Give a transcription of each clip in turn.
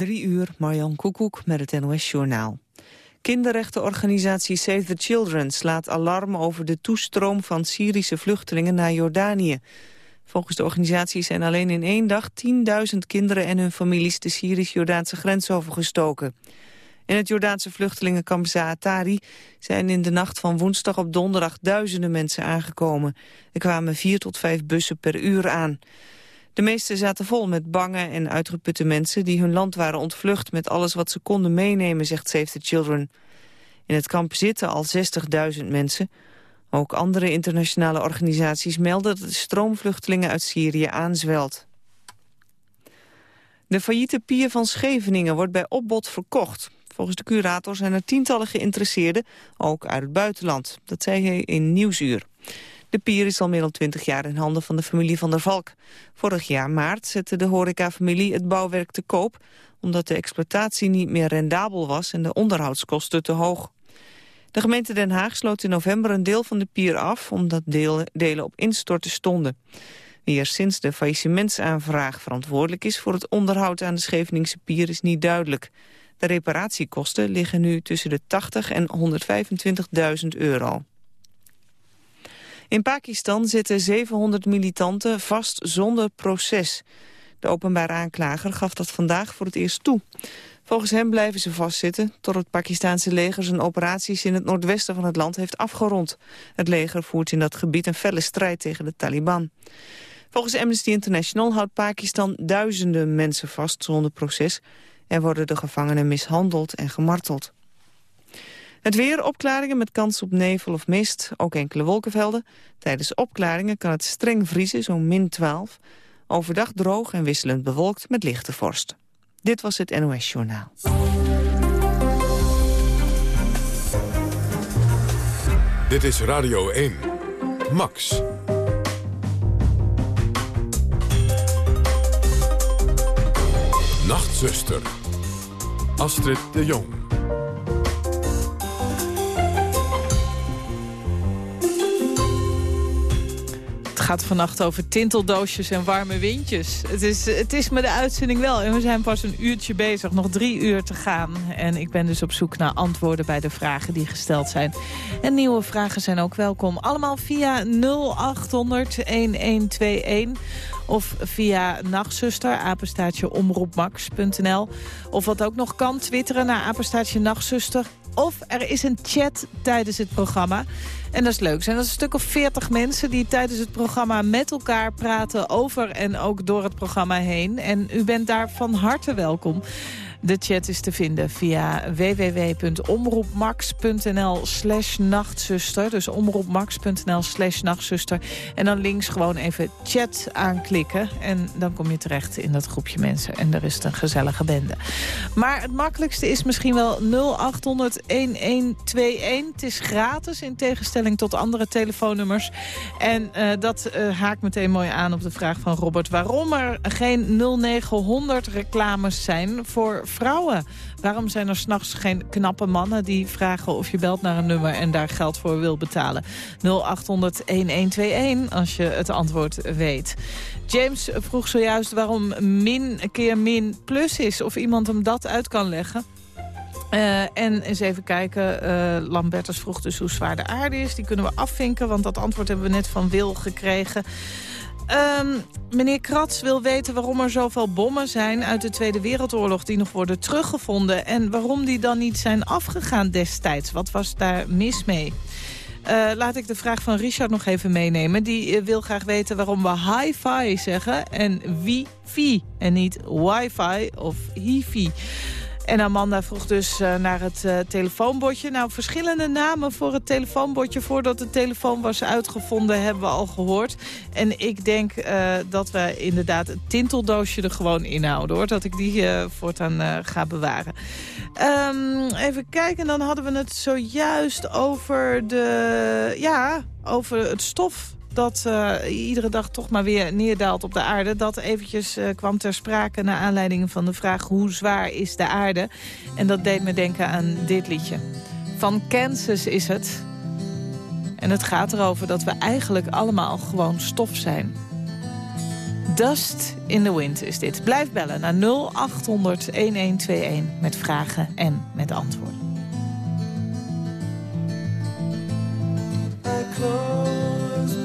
Drie uur, Marjan Koekoek met het NOS-journaal. Kinderrechtenorganisatie Save the Children slaat alarm over de toestroom van Syrische vluchtelingen naar Jordanië. Volgens de organisatie zijn alleen in één dag 10.000 kinderen en hun families de Syrisch-Jordaanse grens overgestoken. In het Jordaanse vluchtelingenkamp Zaatari zijn in de nacht van woensdag op donderdag duizenden mensen aangekomen. Er kwamen vier tot vijf bussen per uur aan. De meeste zaten vol met bange en uitgeputte mensen die hun land waren ontvlucht met alles wat ze konden meenemen, zegt Save the Children. In het kamp zitten al 60.000 mensen. Ook andere internationale organisaties melden dat de stroomvluchtelingen uit Syrië aanzwelt. De failliete pier van Scheveningen wordt bij opbod verkocht. Volgens de curator zijn er tientallen geïnteresseerden, ook uit het buitenland. Dat zei hij in Nieuwsuur. De pier is al meer dan twintig jaar in handen van de familie van der Valk. Vorig jaar maart zette de horecafamilie het bouwwerk te koop... omdat de exploitatie niet meer rendabel was en de onderhoudskosten te hoog. De gemeente Den Haag sloot in november een deel van de pier af... omdat delen op instorten stonden. Wie er sinds de faillissementsaanvraag verantwoordelijk is... voor het onderhoud aan de Scheveningse pier is niet duidelijk. De reparatiekosten liggen nu tussen de 80 en 125.000 euro. In Pakistan zitten 700 militanten vast zonder proces. De openbare aanklager gaf dat vandaag voor het eerst toe. Volgens hem blijven ze vastzitten tot het Pakistanse leger zijn operaties in het noordwesten van het land heeft afgerond. Het leger voert in dat gebied een felle strijd tegen de Taliban. Volgens Amnesty International houdt Pakistan duizenden mensen vast zonder proces. en worden de gevangenen mishandeld en gemarteld. Het weer, opklaringen met kans op nevel of mist, ook enkele wolkenvelden. Tijdens opklaringen kan het streng vriezen, zo'n min 12. Overdag droog en wisselend bewolkt met lichte vorst. Dit was het NOS Journaal. Dit is Radio 1. Max. Nachtzuster. Astrid de Jong. Gaat vannacht over tinteldoosjes en warme windjes. Het is, het is me de uitzending wel. En we zijn pas een uurtje bezig, nog drie uur te gaan. En ik ben dus op zoek naar antwoorden bij de vragen die gesteld zijn. En nieuwe vragen zijn ook welkom. Allemaal via 0800-1121 of via nachtzuster, apenstaatje omroepmax.nl. Of wat ook nog kan, twitteren naar apenstaatje nachtzuster. Of er is een chat tijdens het programma. En dat is leuk. Zijn dat een stuk of veertig mensen die tijdens het programma met elkaar praten over en ook door het programma heen. En u bent daar van harte welkom. De chat is te vinden via www.omroepmax.nl slash nachtzuster. Dus omroepmax.nl slash nachtzuster. En dan links gewoon even chat aanklikken. En dan kom je terecht in dat groepje mensen. En er is het een gezellige bende. Maar het makkelijkste is misschien wel 0800-1121. Het is gratis in tegenstelling tot andere telefoonnummers. En uh, dat uh, haakt meteen mooi aan op de vraag van Robert... waarom er geen 0900 reclames zijn voor vrouwen. Waarom zijn er s'nachts geen knappe mannen die vragen of je belt naar een nummer en daar geld voor wil betalen? 0800-1121 als je het antwoord weet. James vroeg zojuist waarom min keer min plus is. Of iemand hem dat uit kan leggen. Uh, en eens even kijken, uh, Lambertus vroeg dus hoe zwaar de aarde is. Die kunnen we afvinken, want dat antwoord hebben we net van Wil gekregen. Um, meneer Krats wil weten waarom er zoveel bommen zijn uit de Tweede Wereldoorlog die nog worden teruggevonden. En waarom die dan niet zijn afgegaan destijds. Wat was daar mis mee? Uh, laat ik de vraag van Richard nog even meenemen. Die uh, wil graag weten waarom we hi-fi zeggen en wifi en niet wifi of hifi. En Amanda vroeg dus uh, naar het uh, telefoonbordje. Nou, verschillende namen voor het telefoonbordje. Voordat de telefoon was uitgevonden, hebben we al gehoord. En ik denk uh, dat we inderdaad het tinteldoosje er gewoon inhouden. hoor. Dat ik die voortaan ga bewaren. Um, even kijken, dan hadden we het zojuist over de... Ja, over het stof dat uh, iedere dag toch maar weer neerdaalt op de aarde. Dat eventjes uh, kwam ter sprake naar aanleiding van de vraag hoe zwaar is de aarde. En dat deed me denken aan dit liedje. Van Kansas is het. En het gaat erover dat we eigenlijk allemaal gewoon stof zijn. Dust in the Wind is dit. Blijf bellen naar 0800-1121 met vragen en met antwoorden.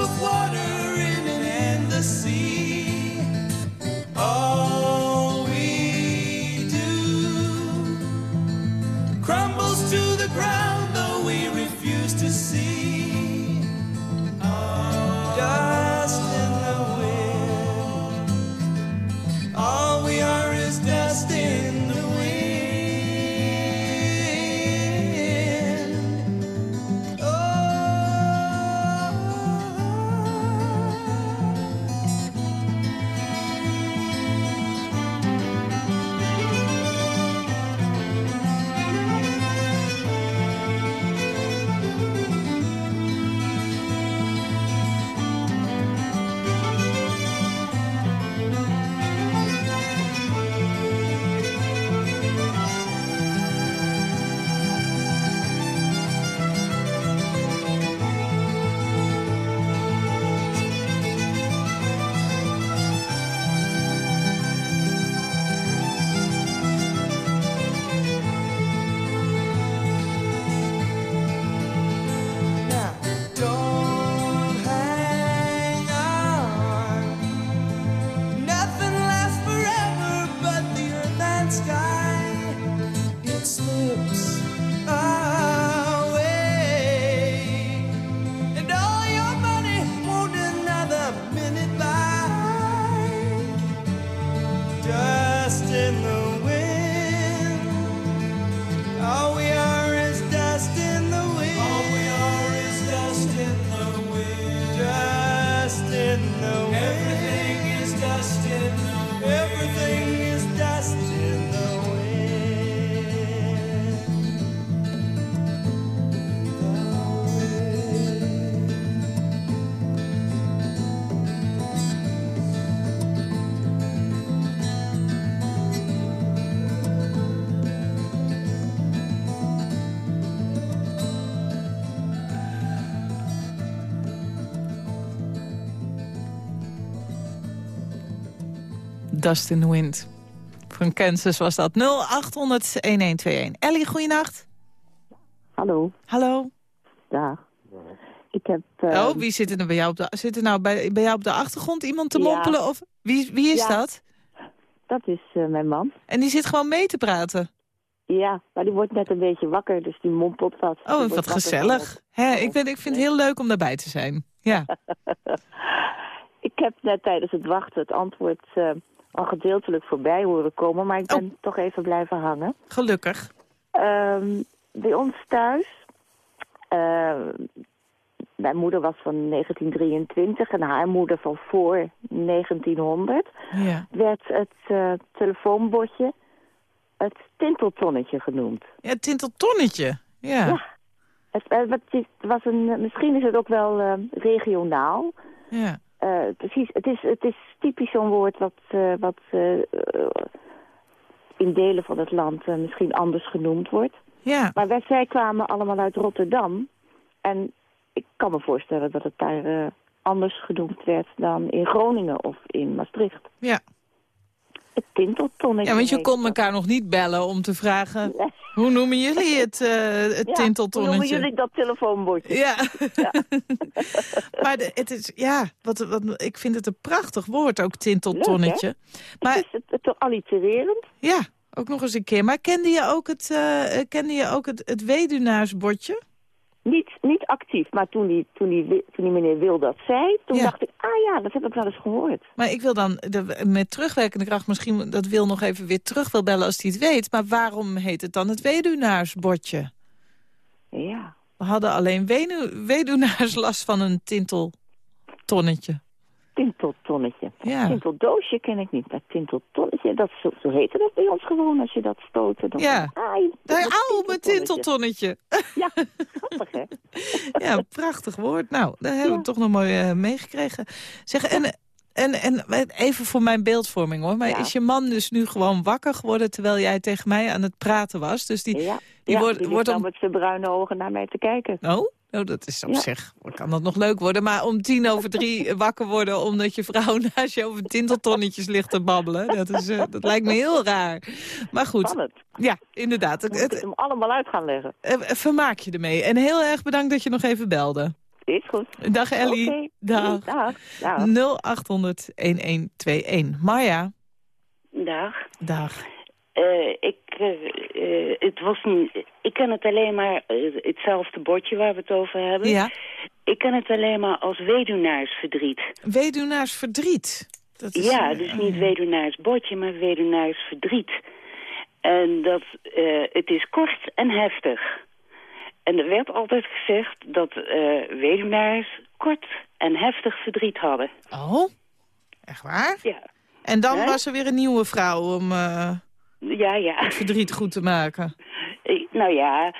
of water. Dust in the Wind. Van Kansas was dat. 0800-1121. Ellie, goeienacht. Hallo. Hallo. Dag. Ik heb... Uh... Oh, wie zit er nou bij jou op de, zit er nou bij, bij jou op de achtergrond? Iemand te mompelen? Of, wie, wie is dat? Dat is uh, mijn man. En die zit gewoon mee te praten? Ja, maar die wordt net een beetje wakker, dus die mompelt wat. Oh, wat gezellig. Hè, ik, ben, ik vind het heel leuk om daarbij te zijn. Ja. ik heb net tijdens het wachten het antwoord uh, al gedeeltelijk voorbij horen komen, maar ik ben oh. toch even blijven hangen. Gelukkig. Um, bij ons thuis, uh, mijn moeder was van 1923 en haar moeder van voor 1900, ja. werd het uh, telefoonbordje het tinteltonnetje genoemd. Ja, tinteltonnetje, ja. ja. Het, het, was een, misschien is het ook wel uh, regionaal. Ja. Uh, precies, het is, het is typisch zo'n woord wat, uh, wat uh, in delen van het land misschien anders genoemd wordt. Ja. Maar wij, zij kwamen allemaal uit Rotterdam. En ik kan me voorstellen dat het daar anders genoemd werd dan in Groningen of in Maastricht. Ja. Het tinteltonnetje. Ja, want je kon elkaar nog niet bellen om te vragen... Hoe noemen jullie het, uh, het ja, tinteltonnetje? hoe noemen jullie dat telefoonbordje? Ja. ja. maar de, het is, ja, wat, wat, ik vind het een prachtig woord, ook tinteltonnetje. Leuk, maar, het is het, het allitererend. Ja, ook nog eens een keer. Maar kende je ook het, uh, kende je ook het, het weduwnaarsbordje? Niet, niet actief, maar toen die, toen, die, toen die meneer Wil dat zei, toen ja. dacht ik, ah ja, dat heb ik wel eens gehoord. Maar ik wil dan de, met terugwerkende kracht misschien dat Wil nog even weer terug wil bellen als hij het weet. Maar waarom heet het dan het weduwnaarsbordje? Ja. hadden alleen weduwnaars last van een tinteltonnetje. Tinteltonnetje. Ja. Tinteldoosje ken ik niet, maar tinteltonnetje, dat, zo, zo heette dat bij ons gewoon als je dat stootte. Dan Ja. Ai, Daar, Auw, mijn tinteltonnetje. Ja, grappig hè? Ja, prachtig woord. Nou, dat hebben we Ja. toch nog mooi eh, meegekregen. Zeg, en, en, en even voor mijn beeldvorming hoor. Maar Ja. is je man dus nu gewoon wakker geworden... terwijl jij tegen mij aan het praten was? Dus die... Ja, die ja, wordt- die wordt om- nou met zijn bruine ogen naar mij te kijken. Oh? Oh, dat is op Ja. zich, kan dat nog leuk worden. Maar om tien over drie wakker worden... omdat je vrouw naast je over tinteltonnetjes ligt te babbelen... dat, is, eh, dat lijkt me heel raar. Maar goed, Spannend. ja, inderdaad. Moet ik het, hem allemaal uit gaan leggen. eh, vermaak je ermee. En heel erg bedankt dat je nog even belde. Is goed. Dag Ellie. Oké. Dag. Dag. Dag. 0800-1121. Marja. Dag. Dag. Eh, ik, eh, eh, het was niet, ik ken het alleen maar, hetzelfde bordje waar we het over hebben. Ja. Ik ken het alleen maar als weduwnaarsverdriet. Weduwnaars verdriet. Dat is, ja, dus niet weduwnaarsbordje, maar weduwnaarsverdriet. En dat, het is kort en heftig. En er werd altijd gezegd dat weduwnaars kort en heftig verdriet hadden. Oh, echt waar? Ja, En dan was er weer een nieuwe vrouw om ja, ja. het verdriet goed te maken. Nou ja,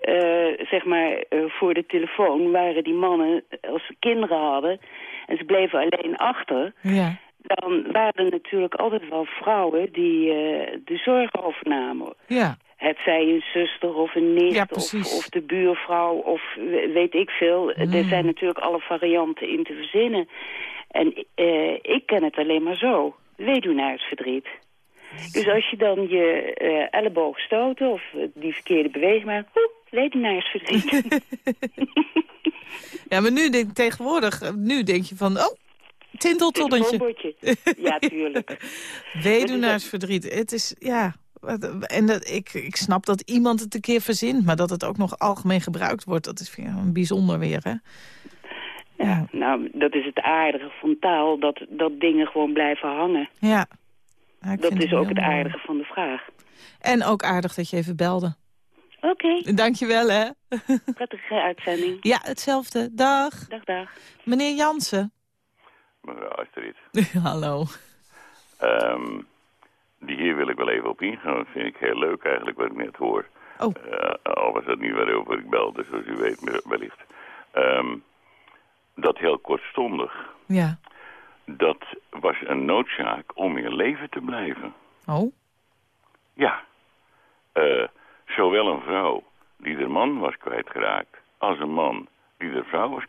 eh, zeg maar, eh, voor de telefoon waren die mannen, als ze kinderen hadden... en ze bleven alleen achter... Ja. dan waren er natuurlijk altijd wel vrouwen die eh, de zorg overnamen. Ja. Het zij een zuster of een nicht Ja, of, of de buurvrouw of we- weet ik veel. Mm. Er zijn natuurlijk alle varianten in te verzinnen. En ik ken het alleen maar zo. Weduwnaarsverdriet. Dus als je dan je eh, elleboog stoten of die verkeerde beweging maakt... Oeh, weduwnaarsverdriet. ja, maar nu denk tegenwoordig, eh, nu denk je van, oh, tinteltonnetje. Ja, tuurlijk. Weduwnaarsverdriet. Het is, ja... En dat, ik, ik snap dat iemand het een keer verzint, maar dat het ook nog algemeen gebruikt wordt, dat is een bijzonder weer, hè? Ja. Nou, dat is het aardige van taal, dat, dat dingen gewoon blijven hangen. Ja. Ik Dat is ook het mooi. aardige van de vraag. En ook aardig dat je even belde. Oké, Dankjewel, hè? prettige uitzending. Ja, hetzelfde. Dag. Dag, dag. Meneer Jansen. Mevrouw Astrid, Hallo. ehm, die hier wil ik wel even op ingaan. Dat vind ik heel leuk eigenlijk wat ik net hoor. Oh. Eh, al was dat niet waarover ik belde, zoals u weet wellicht. Ehm, dat heel kortstondig, Ja. Dat was een noodzaak om in leven te blijven. Oh. Ja. Eh, zowel een vrouw die haar man was kwijtgeraakt... als een man die de vrouw was,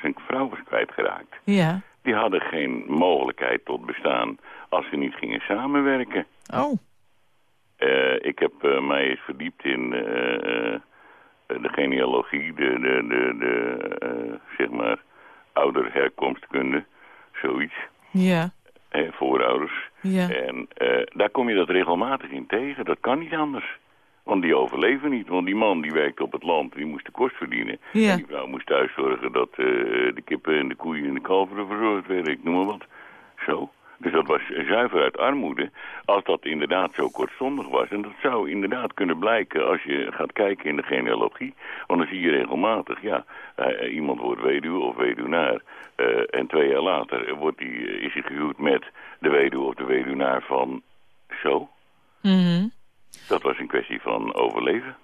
zijn vrouw was kwijtgeraakt. Ja. Die hadden geen mogelijkheid tot bestaan als ze niet gingen samenwerken. Oh. Eh, ik heb eh, mij eens verdiept in de genealogie, de, de, de, de zeg maar, ouderherkomstkunde, zoiets, Ja. hè, voorouders. Ja. En eh, daar kom je dat regelmatig in tegen, dat kan niet anders. Want die overleven niet, want die man die werkte op het land, die moest de kost verdienen. Ja. En die vrouw moest thuis zorgen dat eh, de kippen en de koeien en de kalveren verzorgd werden, ik noem maar wat. Zo. Dus dat was zuiver uit armoede, als dat inderdaad zo kortstondig was. En dat zou inderdaad kunnen blijken als je gaat kijken in de genealogie. Want dan zie je regelmatig, ja, eh, iemand wordt weduwe of weduwnaar. eh, en twee jaar later wordt die, eh, is hij gehuwd met de weduwe of de weduwnaar van zo. Mhm. Dat was een kwestie van overleven.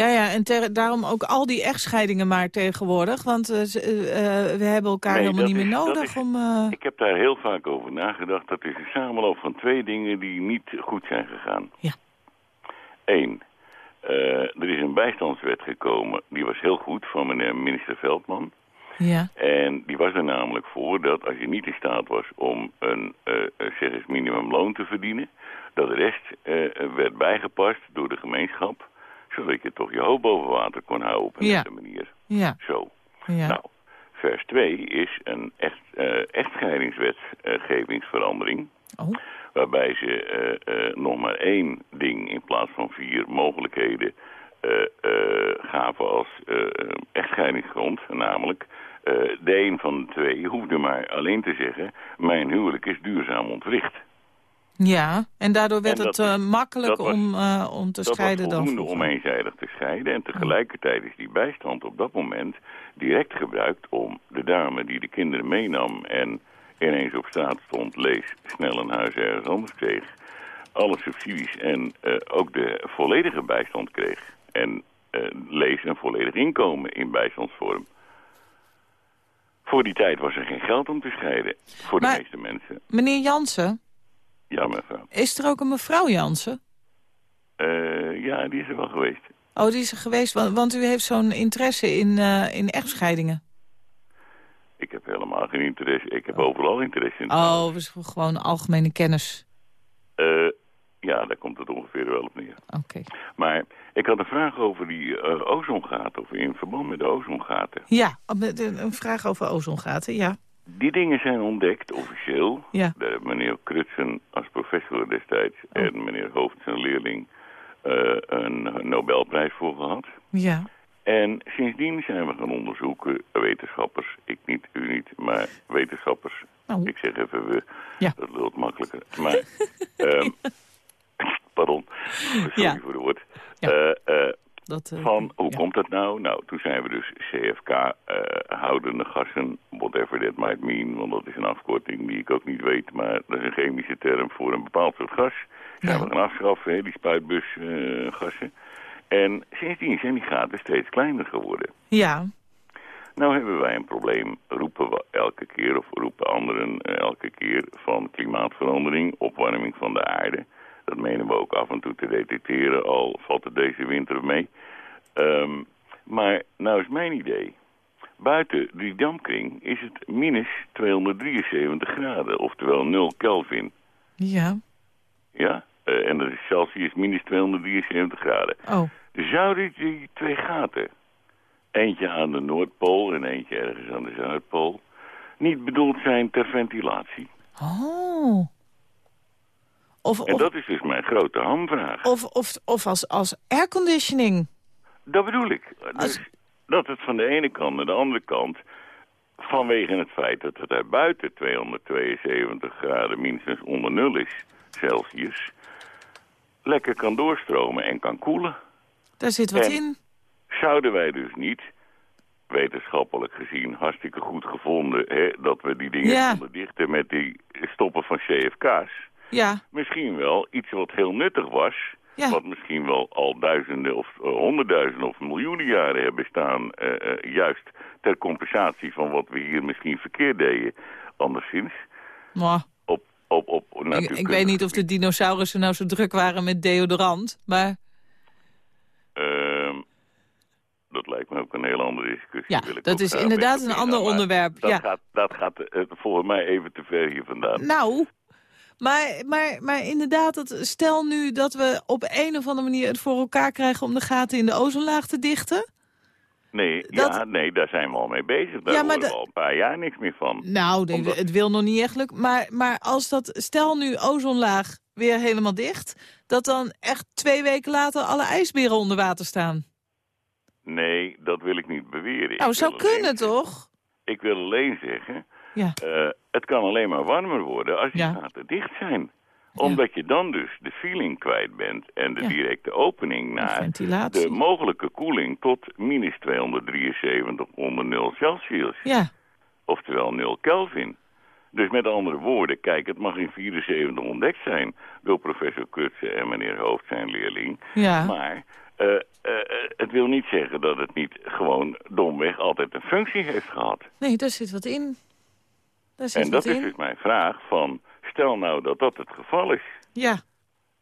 Ja, ja, en daarom ook al die echtscheidingen maar tegenwoordig. Want eh, eh, eh, we hebben elkaar Nee, helemaal niet meer is- nodig is- om... Ik heb daar heel vaak over nagedacht. Dat is een samenloop van twee dingen die niet goed zijn gegaan. Ja. Eén, er is een bijstandswet gekomen. Die was heel goed van meneer minister Veldman. Ja. En die was er namelijk voor dat als je niet in staat was om een zeg eens minimumloon te verdienen, dat de rest werd bijgepast door de gemeenschap, zodat je toch je hoofd boven water kon houden op een Ja. nette manier. Ja. Zo. Ja. Nou, vers 2 is een echt, eh echtscheidingswetgevingsverandering. Oh. Waarbij ze eh, eh, nog maar één ding in plaats van vier mogelijkheden eh, eh, gaven als eh, eh, echtscheidingsgrond. Namelijk, eh, de een van de twee hoefde maar alleen te zeggen... mijn huwelijk is duurzaam ontwricht. Ja, en daardoor werd En het dat- eh, makkelijk dat was- om, eh, om te Dat scheiden was dan voldoende om eenzijdig te scheiden. En tegelijkertijd is die bijstand op dat moment direct gebruikt om de dame die de kinderen meenam en ineens op straat stond, lees, snel een huis ergens anders kreeg, alle subsidies en eh, ook de volledige bijstand kreeg. En lees een volledig inkomen in bijstandsvorm. Voor die tijd was er geen geld om te scheiden. Voor Maar- de meeste mensen. Meneer Jansen, Ja, mevrouw. is er ook een mevrouw Jansen? Eh, ja, die is er wel geweest. Oh, die is er geweest, want, want u heeft zo'n interesse in, eh, in echtscheidingen. Ik heb helemaal geen interesse. Ik heb overal interesse in. Oh, dus gewoon algemene kennis. Eh, ja, daar komt het ongeveer wel op neer. Oké. Maar ik had een vraag over die ozongaten, of in verband met de ozongaten. Ja, een vraag over ozongaten, ja. Die dingen zijn ontdekt, officieel. Ja. Meneer Krutsen als professor destijds Oh. en meneer Hoofd, zijn leerling, eh, een Nobelprijs voor gehad. Ja. En sindsdien zijn we gaan onderzoeken, wetenschappers, ik niet, u niet, maar wetenschappers. Nou. Ik zeg even we, Ja. dat lult makkelijker. Maar, ehm, pardon, sorry Ja. voor de woord. Ja. Eh, eh, Dat, eh, van, hoe ja. komt dat nou? Nou, toen zijn we dus CFK-houdende gassen, whatever that might mean, want dat is een afkorting die ik ook niet weet, maar dat is een chemische term voor een bepaald soort gas. Zijn Ja. we gaan afschaffen, hè, die spuitbusgassen. en sindsdien zijn die gaten steeds kleiner geworden. Ja, Nou hebben wij een probleem, roepen we elke keer, of roepen anderen eh, elke keer, van klimaatverandering, opwarming van de aarde. Dat menen we ook af en toe te detecteren, al valt het deze winter mee. Ehm, maar nou is mijn idee. Buiten die dampkring is het minus 273 graden, oftewel 0 Kelvin. ja. Ja? Eh, en dat is Celsius minus 273 graden. Oh, Zouden die twee gaten, eentje aan de Noordpool en eentje ergens aan de Zuidpool, niet bedoeld zijn ter ventilatie? oh. Of, En of, dat is dus mijn grote hamvraag. of, of, of als, als airconditioning. Dat bedoel ik. Als- Dus dat het van de ene kant naar de andere kant, vanwege het feit dat het daar buiten 272 graden minstens onder nul is, Celsius, lekker kan doorstromen en kan koelen. Daar zit wat En- in. zouden wij dus niet, wetenschappelijk gezien, hartstikke goed gevonden... Hè, dat we die dingen Ja. konden dichten met die stoppen van CFK's. Ja, Misschien wel iets wat heel nuttig was... Ja. wat misschien wel al duizenden of eh, honderdduizenden of miljoenen jaren hebben staan... eh, eh, juist ter compensatie van wat we hier misschien verkeerd deden. Anderszins, maar op, op, op ik, ik weet niet of de dinosaurussen nou zo druk waren met deodorant. Maar Ehm, dat lijkt me ook een heel andere discussie. Ja, Wil ik dat is inderdaad een ander onderwerp, Dat ja. gaat, dat gaat volgens mij even te ver hier vandaan. nou... Maar, maar, maar inderdaad, dat, stel nu dat we op een of andere manier het voor elkaar krijgen... om de gaten in de ozonlaag te dichten. nee, dat- ja, nee, daar zijn we al mee bezig. Daar Ja, maar horen we al een paar jaar niks meer van. Nou, nee, Omdat- het wil nog niet echt lukken. Maar, maar als dat, stel nu ozonlaag weer helemaal dicht... dat dan echt twee weken later alle ijsberen onder water staan. Nee, dat wil ik niet beweren. Nou, zou kunnen zeggen- toch? Ik wil alleen zeggen, Ja. eh, het kan alleen maar warmer worden als die Ja. gaten dicht zijn. Omdat je dan dus de feeling kwijt bent en de directe opening naar de mogelijke koeling tot minus 273 onder 0 Celsius. Ja, Oftewel 0 Kelvin. Dus met andere woorden, kijk, het mag in 74 ontdekt zijn door professor Kutsen en meneer Hoofd, zijn leerling. ja. Maar eh, eh, het wil niet zeggen dat het niet gewoon domweg altijd een functie heeft gehad. Nee, daar zit wat in. Daar zit En dat is dus mijn vraag van, stel nou dat dat het geval is. Ja,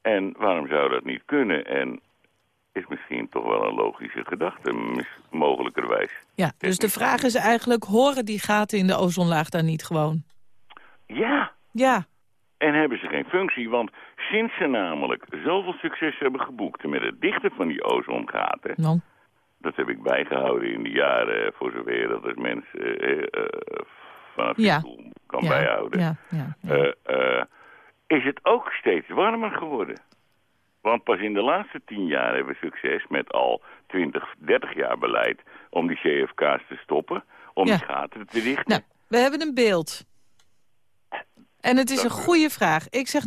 En waarom zou dat niet kunnen? En is misschien toch wel een logische gedachte, mogelijkerwijs. ja. Dus de vraag is eigenlijk, horen die gaten in de ozonlaag daar niet gewoon? Ja, Ja, En hebben ze geen functie, want sinds ze namelijk zoveel succes hebben geboekt met het dichten van die ozongaten, nou, dat heb ik bijgehouden in de jaren, voor zover dat het mens eh, eh, eh, vanaf je stoel kan bijhouden, Ja, ja, ja. eh, eh, is het ook steeds warmer geworden. Want pas in de laatste tien jaar hebben we succes met al 20, 30 jaar beleid om die CFK's te stoppen, om die gaten te dichten. Nou, we hebben een beeld. En het is een goede vraag. Ik zeg 0800-1121.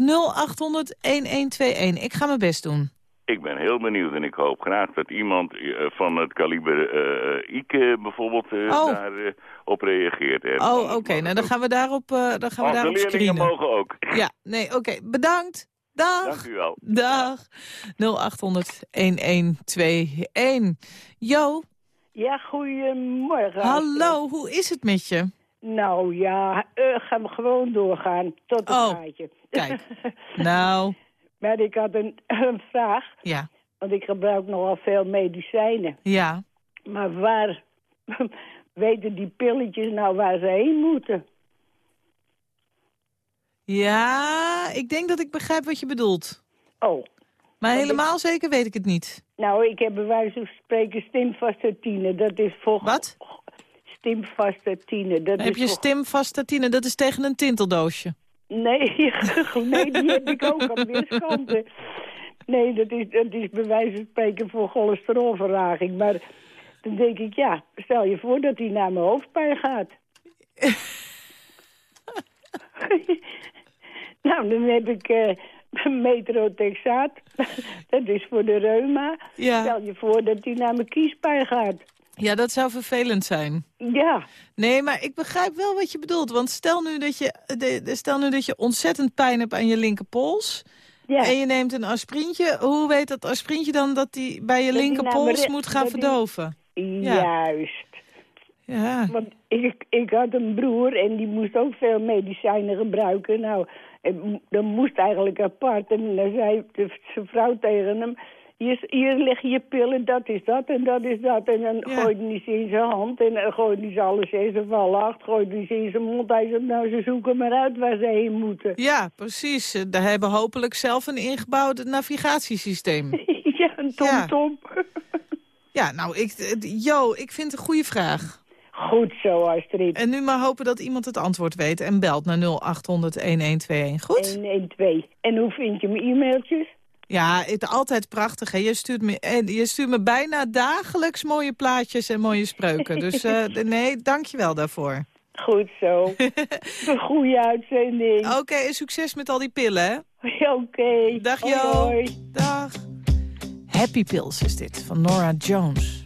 Ik ga mijn best doen. Ik ben heel benieuwd en ik hoop graag dat iemand eh, van het kaliber eh, Ike bijvoorbeeld Oh. daar op reageert. hè. Oh, oké. Nou, dan gaan we daarop, eh, dan gaan we daarop leerlingen screenen. mogen ook. Ja, nee, oké. Bedankt. Dag. Dank u wel. Dag. 0800-1121. Jo, Ja, goedemorgen. hallo. Hoe is het met je? Nou ja, eh, gaan we gewoon doorgaan tot het Oh, gaatje. kijk. Nou, maar ik had een, een vraag, ja. want ik gebruik nogal veel medicijnen. Ja. Maar waar weten die pilletjes nou waar ze heen moeten? Ja, ik denk dat ik begrijp wat je bedoelt. Oh, Maar helemaal zeker weet ik het niet. nou, ik heb bij wijze van spreken stimvastatine. Dat is voor... Wat? Stimvastatine. Dat Heb is je voor... stimvastatine? Dat is tegen een tinteldoosje. Nee, nee, die heb ik ook aan weerskanten. Nee, dat is, dat is bij wijze van spreken voor cholesterolverlaging. Maar dan denk ik, ja, stel je voor dat hij naar mijn hoofdpijn gaat. nou, dan heb ik eh metrotexaat. dat is voor de reuma. Ja. Stel je voor dat hij naar mijn kiespijn gaat. Ja, dat zou vervelend zijn. Ja, Nee, maar ik begrijp wel wat je bedoelt. Want stel nu dat je, de, de- stel nu dat je ontzettend pijn hebt aan je linkerpols... ja. en je neemt een aspirintje. Hoe weet dat aspirintje dan dat die bij je linkerpols moet gaan die- verdoven? Ja. juist. Ja. Want ik, ik had een broer en die moest ook veel medicijnen gebruiken. Nou, dat moest eigenlijk apart. En dan zei zijn vrouw tegen hem... Hier, hier liggen je pillen, dat is dat en dat is dat. En dan Ja. gooide hij ze in zijn hand en dan gooide hij ze alles in zijn vallacht. Gooide hij ze in zijn mond. Hij nou, ze zoeken maar uit waar ze heen moeten. ja, precies. Eh, Daar hebben hopelijk zelf een ingebouwd navigatiesysteem. ja, een tom-tom. Ja, nou, ik, eh, Jo, ik vind het een goede vraag. Goed zo, Astrid. En nu maar hopen dat iemand het antwoord weet en belt naar 0800-1121. Goed? 112. En hoe vind je mijn e-mailtjes? Ja, het, altijd prachtig. Hè? Je, stuurt me, en je stuurt me bijna dagelijks mooie plaatjes en mooie spreuken. Dus eh, nee, dank je wel daarvoor. Goed zo. Een goede uitzending. Oké, en succes met al die pillen, hè? Oké. Dag Jo. Dag. Happy Pills is dit, van Nora Jones.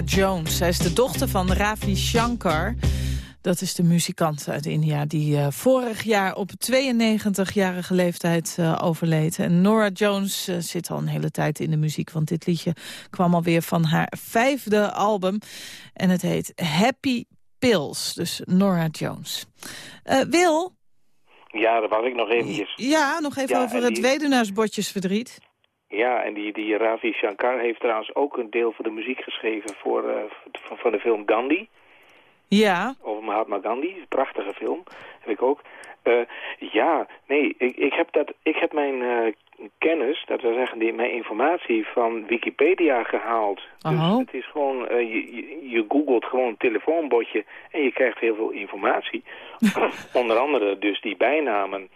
Jones. Zij is de dochter van Ravi Shankar. Dat is de muzikant uit India die eh, vorig jaar op 92-jarige leeftijd eh, overleed. En Nora Jones eh, zit al een hele tijd in de muziek, want dit liedje kwam alweer van haar vijfde album. En het heet Happy Pills, dus Nora Jones. Wil, Ja, daar was ik nog eventjes. ja, nog even Ja, over het die- weduwnaarsbotjesverdriet. Ja, en die, die Ravi Shankar heeft trouwens ook een deel van de muziek geschreven voor, eh, voor, voor de film Gandhi. Ja, Over Mahatma Gandhi, een prachtige film, heb ik ook. Eh, ja, nee, ik, ik, heb dat, ik heb mijn eh, kennis, dat wil zeggen die, mijn informatie van Wikipedia gehaald. Oh. Dus het is gewoon, je, je, je googelt gewoon een telefoonbotje en je krijgt heel veel informatie. Onder andere dus die bijnamen,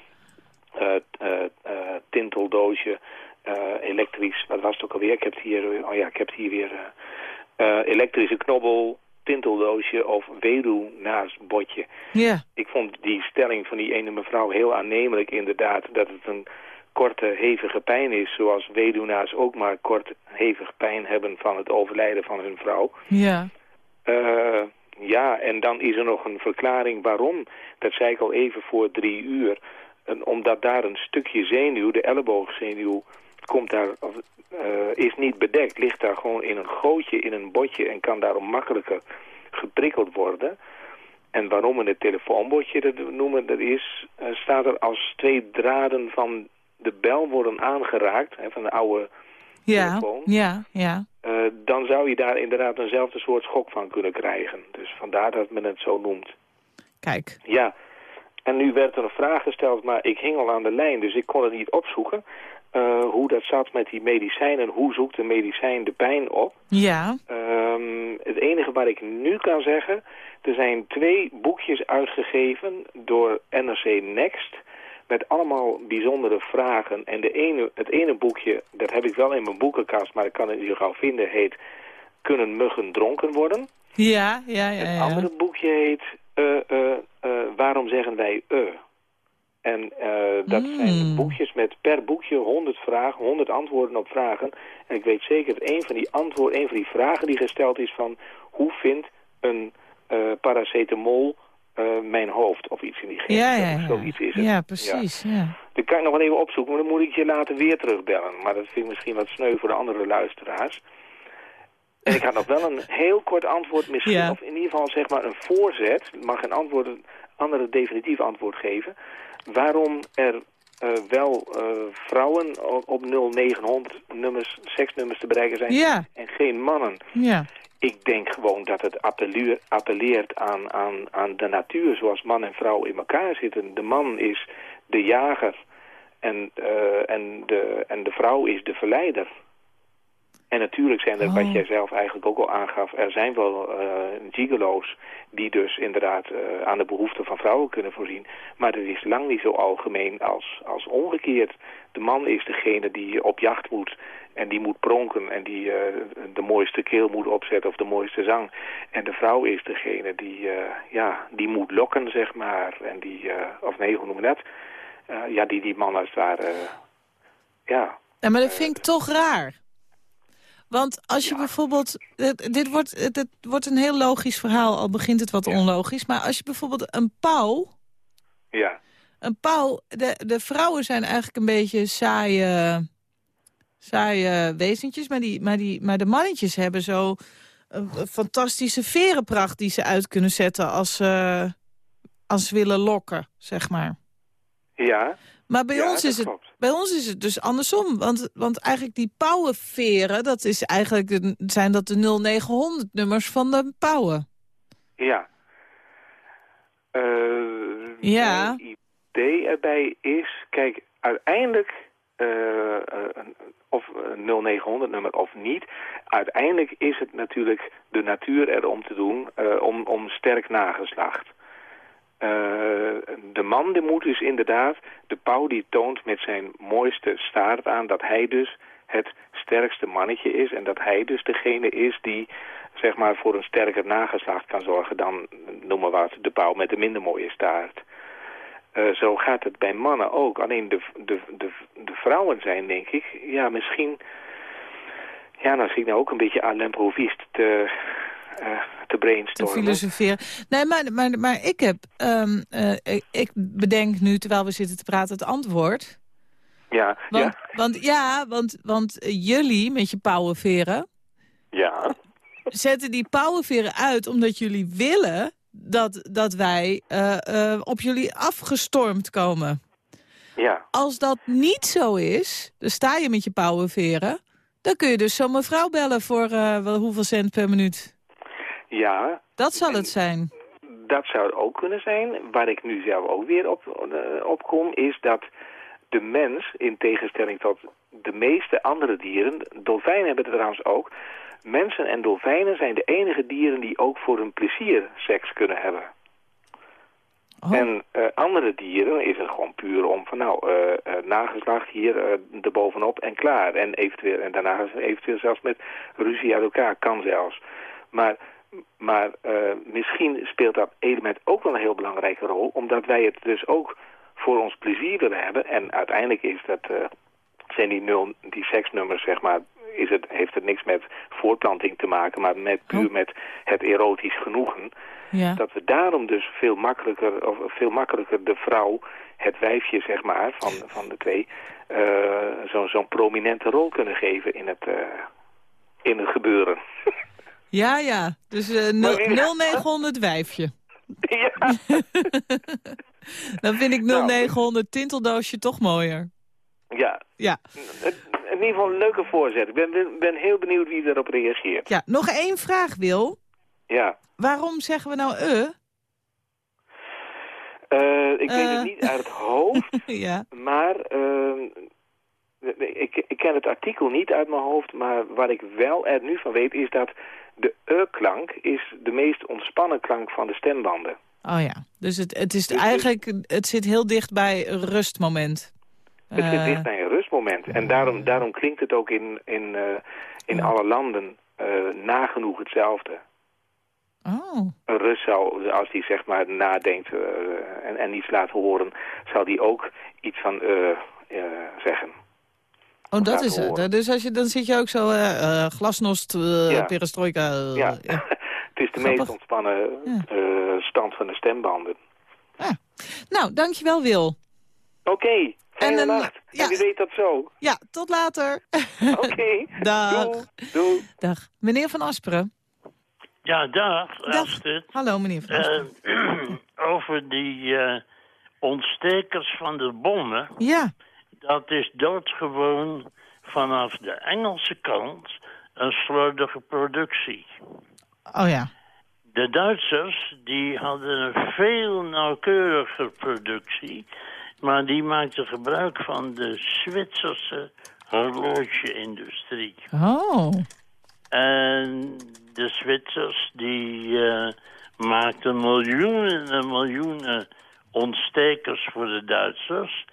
tinteldoosje, elektrisch, wat was het ook alweer? Ik heb het hier, eh, oh ja, ik heb het hier weer, eh, eh, elektrische knobbel, tinteldoosje of weduwnaasbotje. ja. Ik vond die stelling van die ene mevrouw heel aannemelijk inderdaad. Dat het een korte, hevige pijn is. Zoals weduwnaars ook maar kort, hevig pijn hebben van het overlijden van hun vrouw. Ja. Eh, ja, en dan is er nog een verklaring waarom. Dat zei ik al even voor drie uur. En omdat daar een stukje zenuw, de elleboogzenuw, komt daar, of, eh, is niet bedekt. Ligt daar gewoon in een gootje, in een botje en kan daarom makkelijker geprikkeld worden. En waarom in het telefoonbotje dat we noemen, dat is, eh, staat er als twee draden van de bel worden aangeraakt, hè, van de oude Ja, telefoon. ja, ja. eh, dan zou je daar inderdaad eenzelfde soort schok van kunnen krijgen. Dus vandaar dat men het zo noemt. Kijk. Ja, en nu werd er een vraag gesteld, maar ik hing al aan de lijn, dus ik kon het niet opzoeken. Eh, hoe dat zat met die medicijnen, hoe zoekt een medicijn de pijn op. Ja. Ehm, het enige wat ik nu kan zeggen, er zijn twee boekjes uitgegeven door NRC Next met allemaal bijzondere vragen. En de ene, het ene boekje, dat heb ik wel in mijn boekenkast, maar ik kan het hier gauw vinden, heet Kunnen muggen dronken worden? Ja, ja, ja. Het andere boekje heet eh, eh, Waarom zeggen wij eh? En eh, dat Mm. zijn boekjes met per boekje 100 vragen, 100 antwoorden op vragen. En ik weet zeker dat een van die antwoorden, een van die vragen die gesteld is van... hoe vindt een eh, paracetamol eh, mijn hoofd? Of iets in die geest. Ja, ja, ja. Zoiets is het. Ja, precies. Ja. Dat kan ik nog wel even opzoeken, maar dan moet ik je later weer terugbellen. Maar dat vind ik misschien wat sneu voor de andere luisteraars. En ik had nog wel een heel kort antwoord misschien, Ja. of in ieder geval zeg maar een voorzet. Ik mag geen antwoord, een andere definitief antwoord geven. Waarom er eh, wel eh, vrouwen op 0900 nummers, seksnummers te bereiken zijn en geen mannen. Ja. Ik denk gewoon dat het appelleer- appelleert aan, aan, aan de natuur zoals man en vrouw in elkaar zitten. De man is de jager en, eh, en, de, en de vrouw is de verleider. En natuurlijk zijn er, Oh. wat jij zelf eigenlijk ook al aangaf, er zijn wel eh gigolo's die dus inderdaad eh, aan de behoeften van vrouwen kunnen voorzien. Maar dat is lang niet zo algemeen als, als omgekeerd. De man is degene die op jacht moet en die moet pronken en die eh, de mooiste keel moet opzetten of de mooiste zang. En de vrouw is degene die, ja, die moet lokken, zeg maar. En die, of nee, hoe noem je dat? Ja, die die man als het ware, ja, Ja, maar dat vind ik toch raar. Want als je bijvoorbeeld... Dit wordt, het, het wordt een heel logisch verhaal, al begint het wat onlogisch. Maar als je bijvoorbeeld een pauw... ja. Een pauw, de, de vrouwen zijn eigenlijk een beetje saaie, saaie wezentjes. Maar, die, maar, die, maar de mannetjes hebben zo een, fantastische verenpracht die ze uit kunnen zetten als, ze als ze willen lokken, zeg maar. Ja, Maar bij, Ja, ons is het. Bij ons is het dus andersom. Want, want eigenlijk die pauwenveren, dat is eigenlijk de, zijn dat de 0900 nummers van de pauwen. ja. Eh, Ja. Mijn idee erbij is, kijk, uiteindelijk, eh, een- of een 0900 nummer of niet, uiteindelijk is het natuurlijk de natuur er om te doen, om, om sterk nageslacht. Eh, de man die moet dus inderdaad, de pauw die toont met zijn mooiste staart aan dat hij dus het sterkste mannetje is en dat hij dus degene is die zeg maar voor een sterker nageslacht kan zorgen dan, noem maar wat, de pauw met de minder mooie staart. Eh, zo gaat het bij mannen ook. Alleen de, de, de, de vrouwen zijn, denk ik, ja, misschien... Ja, nou zit ik nou ook een beetje aan l'improvist te, eh, te te brainstormen. filosoferen. Nee, maar, maar, maar ik heb... ehm, eh, ik, bedenk nu, terwijl we zitten te praten, het antwoord. Ja, Want ja, want, ja, want, want eh, jullie met je pauwenveren... ja. zetten die pauwenveren uit omdat jullie willen... dat, dat wij eh, op jullie afgestormd komen. Ja, Als dat niet zo is, dan sta je met je pauwenveren... dan kun je dus zo'n mevrouw bellen voor wel hoeveel cent per minuut. Ja, Dat zal het zijn. dat zou het ook kunnen zijn. Waar ik nu zelf ook weer op, op kom, is dat de mens, in tegenstelling tot de meeste andere dieren, dolfijnen hebben het trouwens ook, mensen en dolfijnen zijn de enige dieren die ook voor hun plezier seks kunnen hebben. Oh. En eh, andere dieren is het gewoon puur om van nou, eh, eh, nageslacht hier erbovenop en klaar. En, eventueel, en daarna eventueel zelfs met ruzie uit elkaar, kan zelfs. Maar, maar eh, misschien speelt dat element ook wel een heel belangrijke rol, omdat wij het dus ook voor ons plezier willen hebben. En uiteindelijk is dat, eh, zijn die, nul, die seksnummers, zeg maar, is het, heeft het niks met voortplanting te maken, maar met, puur Oh. met het erotisch genoegen. Ja. Dat we daarom dus veel makkelijker, of veel makkelijker de vrouw, het wijfje zeg maar, van, van de twee, eh, zo'n prominente rol kunnen geven in het, in het gebeuren. Ja, ja. Dus eh, Maar wie- 0900 wijfje. ja, Dan vind ik Nou. 0900 tinteldoosje toch mooier. ja. Ja. In ieder geval een leuke voorzet. Ik ben, ben, heel benieuwd wie erop reageert. ja. Nog één vraag, Wil. Ja. Waarom zeggen we nou eh? Eh, ik weet Eh. het niet uit het hoofd, ja. maar ehm, ik, ik ken het artikel niet uit mijn hoofd, maar wat ik wel er nu van weet is dat de e-klank is de meest ontspannen klank van de stembanden. Oh ja. Dus het, het is Dus- eigenlijk, het zit heel dicht bij een rustmoment. Het zit Eh, dicht bij een rustmoment. En daarom, daarom klinkt het ook in, in, eh, in alle landen eh, nagenoeg hetzelfde. Oh. Een Rus zou, als hij zeg maar nadenkt eh, en, en iets laat horen, zou die ook iets van eh eh, zeggen. Oh, dat is het. horen. Dus als je, dan zit je ook zo, eh eh, glasnost, eh, Ja. perestroika. Ja, ja. het is de Grappig. meest ontspannen eh, stand van de stembanden. Nou, dankjewel Wil. Oké, fijne En een- nacht. ja. En wie weet dat zo. Ja, tot later. Oké, Dag. doei. doei. Dag. Meneer Van Asperen. Ja, dag. Hallo, meneer Van Asperen. Over die eh, ontstekers van de bommen. ja. Dat is doodgewoon vanaf de Engelse kant een slordige productie. Oh ja. De Duitsers die hadden een veel nauwkeuriger productie... maar die maakten gebruik van de Zwitserse horloge-industrie. Oh. En de Zwitsers die eh, maakten miljoenen en miljoenen ontstekers voor de Duitsers.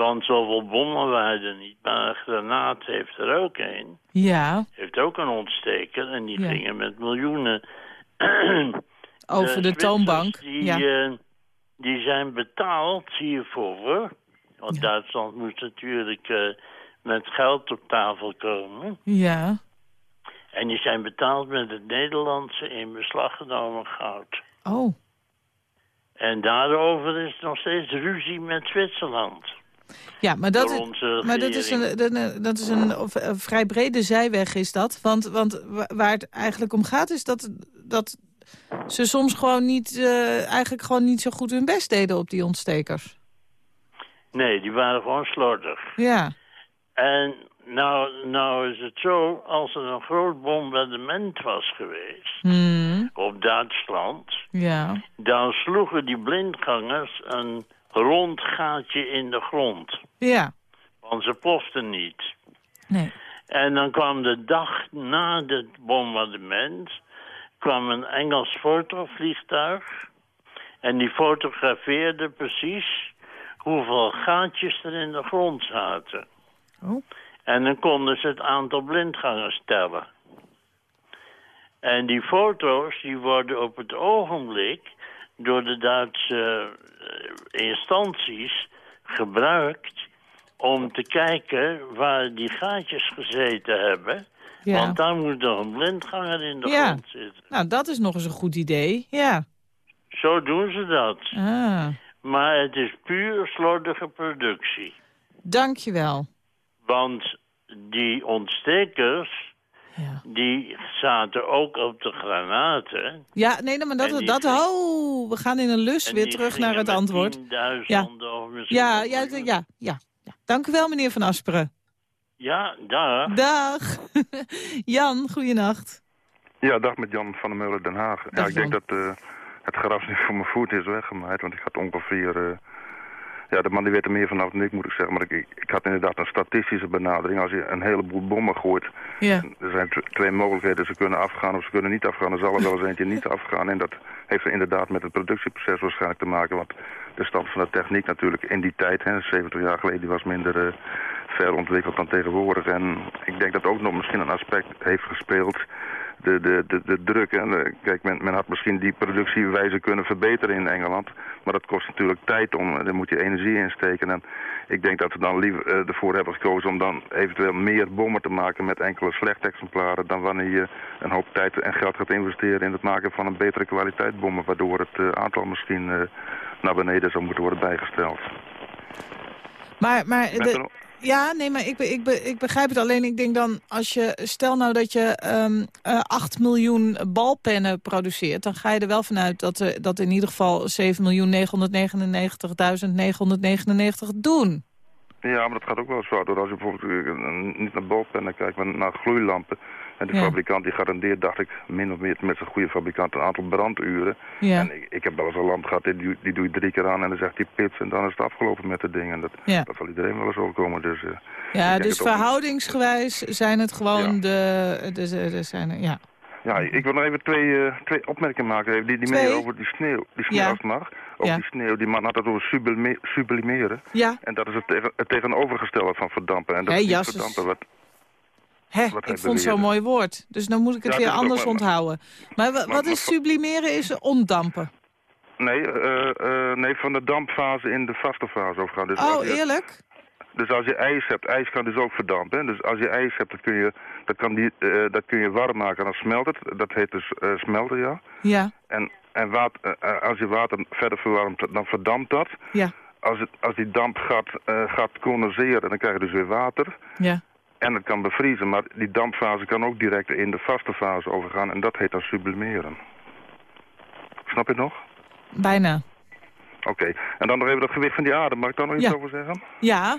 Want zoveel bommen waren er niet. Maar een granaat heeft er ook een. Ja. Heeft ook een ontsteker. En die Ja. gingen met miljoenen. Over de, toonbank. Die, ja. eh, die zijn betaald hiervoor. Want Ja. Duitsland moest natuurlijk eh, met geld op tafel komen. ja. En die zijn betaald met het Nederlandse in beslag genomen goud. Oh. En daarover is nog steeds ruzie met Zwitserland. Ja, maar dat, is, maar dat is, een, dat- is een, een vrij brede zijweg is dat. Want, want wa- waar het eigenlijk om gaat is dat, dat ze soms gewoon niet, eh, eigenlijk gewoon niet zo goed hun best deden op die ontstekers. Nee, die waren gewoon slordig. Ja. En nou, nou is het zo, als er een groot bombardement was geweest Hmm. op Duitsland... Ja. dan sloegen die blindgangers een rond gaatje in de grond. Ja. Want ze ploften niet. Nee. En dan kwam de dag na het bombardement... kwam een Engels fotovliegtuig... en die fotografeerde precies hoeveel gaatjes er in de grond zaten. Oh. En dan konden ze het aantal blindgangers tellen. En die foto's die worden op het ogenblik door de Duitse eh, instanties gebruikt om te kijken waar die gaatjes gezeten hebben Ja. Want daar moet nog een blindganger in de Ja. grond zitten. Nou, dat is nog eens een goed idee. Ja. Zo doen ze dat. Ah. Maar het is puur slordige productie. Dankjewel. Want die ontstekers. Die zaten ook op de granaten. Ja, nee, maar dat... dat oh, we gaan in een lus weer terug naar het antwoord. Ja, ja, ja, ja, ja. Dank u wel, meneer Van Asperen. Ja, daar. Dag. Jan, goeienacht. Ja, dag met Jan van der Meulen Den Haag. Dag, ja, ik denk Jan. dat eh, het gras nu voor mijn voet is weggemaaid. Want ik had ongeveer... ja, de man die weet er meer vanaf dan ik, moet ik zeggen. Maar ik, ik, had inderdaad een statistische benadering. Als je een heleboel bommen gooit... Ja. Er zijn tw- twee mogelijkheden. Ze kunnen afgaan of ze kunnen niet afgaan. Er zal er wel eens eentje niet afgaan. En dat heeft er inderdaad met het productieproces waarschijnlijk te maken. Want de stand van de techniek natuurlijk in die tijd, hè, 70 jaar geleden, die was minder eh, ver ontwikkeld dan tegenwoordig. En ik denk dat ook nog misschien een aspect heeft gespeeld. De, de, de, de druk. En, kijk, men, men had misschien die productiewijze kunnen verbeteren in Engeland. Maar dat kost natuurlijk tijd om. eh, Daar moet je energie in steken. En ik denk dat we dan liever eh, ervoor hebben gekozen om dan eventueel meer bommen te maken met enkele slechte exemplaren. Dan wanneer je een hoop tijd en geld gaat investeren in het maken van een betere kwaliteit bommen. Waardoor het eh, aantal misschien naar beneden zou moeten worden bijgesteld. Maar, maar de- ja, nee, maar ik, ik, ik begrijp het alleen. Ik denk dan, als je, stel nou dat je ehm eh, 8 miljoen balpennen produceert... dan ga je er wel vanuit dat, er, dat in ieder geval 7.999.999 doen. Ja, maar dat gaat ook wel fout. hoor. Als je bijvoorbeeld eh, niet naar balpennen kijkt, maar naar gloeilampen. En de Ja. fabrikant die garandeert, dacht ik, min of meer met zijn goede fabrikant een aantal branduren. Ja. En ik, ik heb wel eens een lamp gehad, die, doe- die doe je drie keer aan en dan zegt hij pits en dan is het afgelopen met het ding. En dat, Ja. dat zal iedereen wel eens overkomen. Dus, eh, Ja, dus verhoudingsgewijs zijn het gewoon de, de, de, de- zijn ja. Ja, ik wil nog even twee, eh, twee opmerkingen maken. Even Die, die meneer over die sneeuw, die sneeuw Ja. als het mag. Over die sneeuw, die man had het over sublime- sublimeren. Ja, En dat is het, tegen, het tegenovergestelde van verdampen. En dat Hé, is verdampen wat... hè, Wat ik vond zo'n mooi woord. Dus dan moet ik het Ja, weer het anders maar- onthouden. Maar wa- maar- wat is sublimeren? Is ondampen. Nee, eh, eh, nee, van de dampfase in de vaste fase overgaan. Dus Oh, je, eerlijk? Dus als je ijs hebt, ijs kan dus ook verdampen. hè. Dus als je ijs hebt, dan kun je, dat kan die, eh, dat kun je warm maken, dan smelt het. Dat heet dus smelten, ja. Ja, En, en water, eh, als je water verder verwarmt, dan verdampt dat. ja, Als, het, als die damp gaat, gaat condenseren, dan krijg je dus weer water. ja. En het kan bevriezen, maar die dampfase kan ook direct in de vaste fase overgaan. En dat heet dan sublimeren. Snap je het nog? Bijna. Oké. En dan nog even dat gewicht van die aarde. Mag ik daar nog iets Ja. over zeggen? Ja,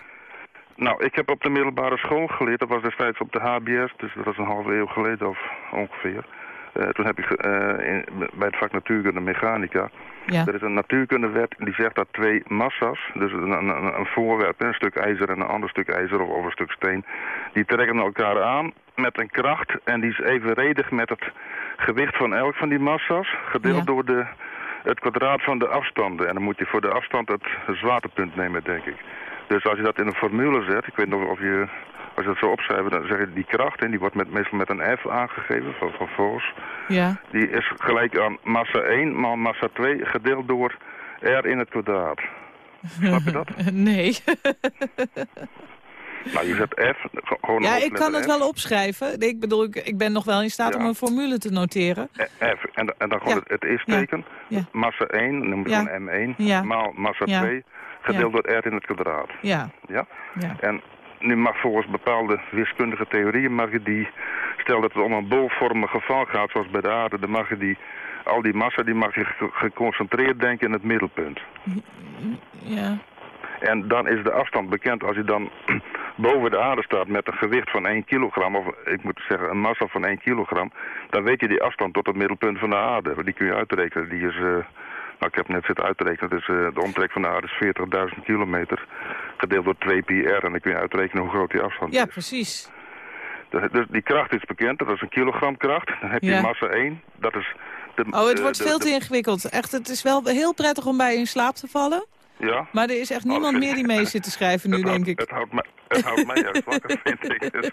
Nou, ik heb op de middelbare school geleerd. Dat was destijds op de HBS, dus dat was een halve eeuw geleden of ongeveer. Eh, toen heb ik eh, in, bij het vak natuurkunde mechanica. Ja, Er is een natuurkundewet die zegt dat twee massa's, dus een, een, een voorwerp, een stuk ijzer en een ander stuk ijzer of, of een stuk steen, die trekken elkaar aan met een kracht en die is evenredig met het gewicht van elk van die massa's, gedeeld Ja. door de, het kwadraat van de afstanden. En dan moet je voor de afstand het zwaartepunt nemen, denk ik. Dus als je dat in een formule zet, ik weet nog of je, als je dat zo opschrijft, dan zeg je die kracht, en die wordt met, meestal met een F aangegeven, van, van force. ja. Die is gelijk aan massa 1 maal massa 2 gedeeld door R in het kwadraat. Snap je dat? Nee. nou, je zet F, ge- gewoon Ja, ik kan het wel opschrijven. Ik bedoel, ik, ik ben nog wel in staat Ja. om een formule te noteren. F, Eh, F en, dan- en dan gewoon Ja. het, het is-teken. Ja. Massa 1, dan noem je gewoon M1, Ja. maal massa Ja. 2, gedeeld door R in het kwadraat. Ja, Ja? ja. En nu mag volgens bepaalde wiskundige theorieën, mag je die, stel dat het om een bolvormig geval gaat, zoals bij de aarde, dan mag je die, al die massa, die mag je ge- geconcentreerd denken in het middelpunt. ja. En dan is de afstand bekend als je dan boven de aarde staat met een gewicht van 1 kilogram, of ik moet zeggen een massa van 1 kilogram, dan weet je die afstand tot het middelpunt van de aarde. Die kun je uitrekenen. Die is, eh, nou ik heb net zitten uitrekenen, dus eh, de omtrek van de aarde is 40.000 kilometer, gedeeld door 2 pi r. En dan kun je uitrekenen hoe groot die afstand Ja, is. precies. Dus, dus die kracht is bekend, dat is een kilogram kracht. Dan heb je Ja. massa 1, dat is... De, Oh, het de- wordt de- veel te ingewikkeld. Echt, het is wel heel prettig om bij je in slaap te vallen. Ja? Maar er is echt niemand meer die mee zit te schrijven nu, denk ik. Het houdt, mij, het houdt mij juist wakker, vind ik. Dus-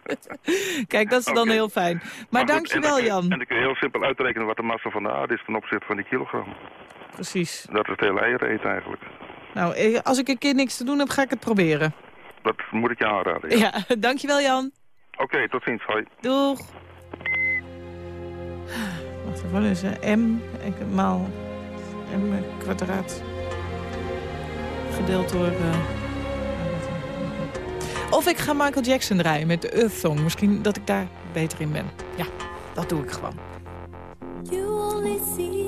Kijk, dat is dan heel fijn. Maar en dankjewel, Jan. En dan kun je heel simpel uitrekenen wat de massa van de aarde is ten opzichte van die kilogram. Precies. Dat is het hele eieren eten eigenlijk. Nou, eh, als ik een keer niks te doen heb, ga ik het proberen. Dat moet ik je aanraden. Ja. Ja, dankjewel, Jan. Oké, tot ziens. Hoi. Doeg. Wacht even, wat is het? M maal M kwadraat gedeeld door... eh, of ik ga Michael Jackson draaien met de Earth Song. Misschien dat ik daar beter in ben. Ja, dat doe ik gewoon. You only see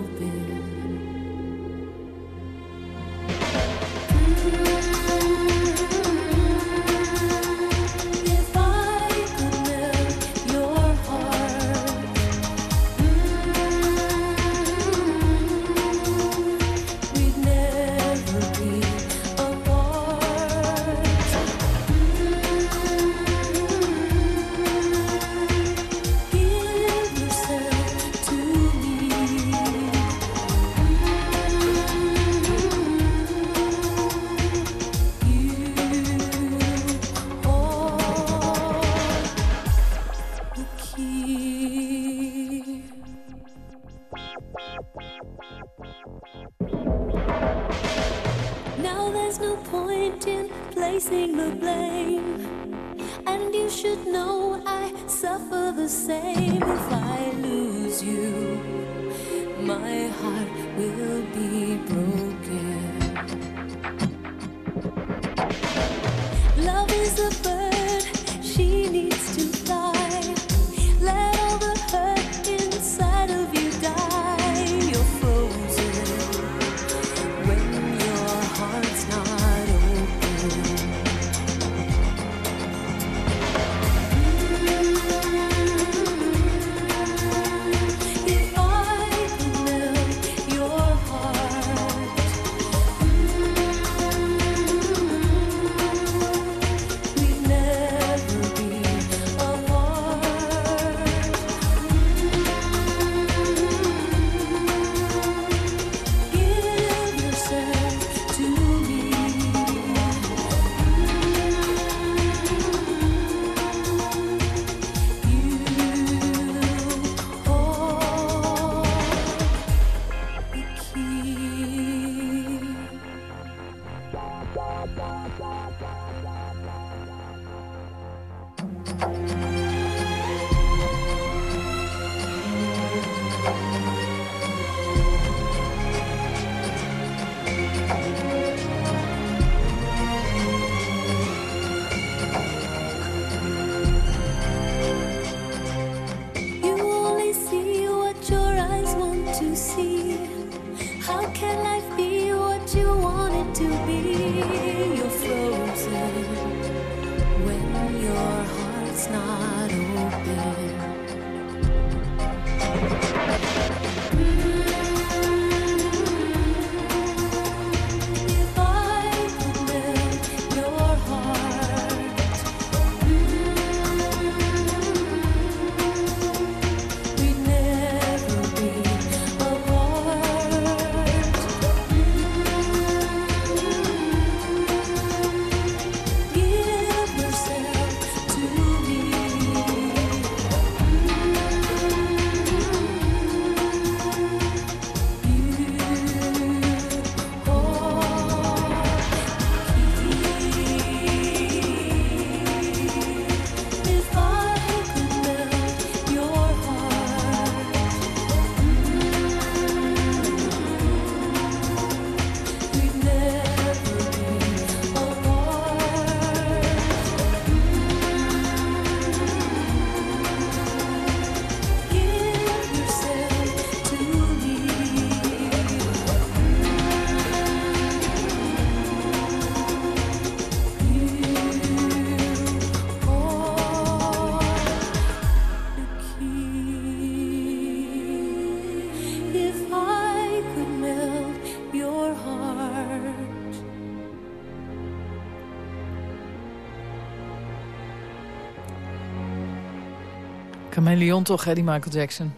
Chameleon toch, hè, die Michael Jackson.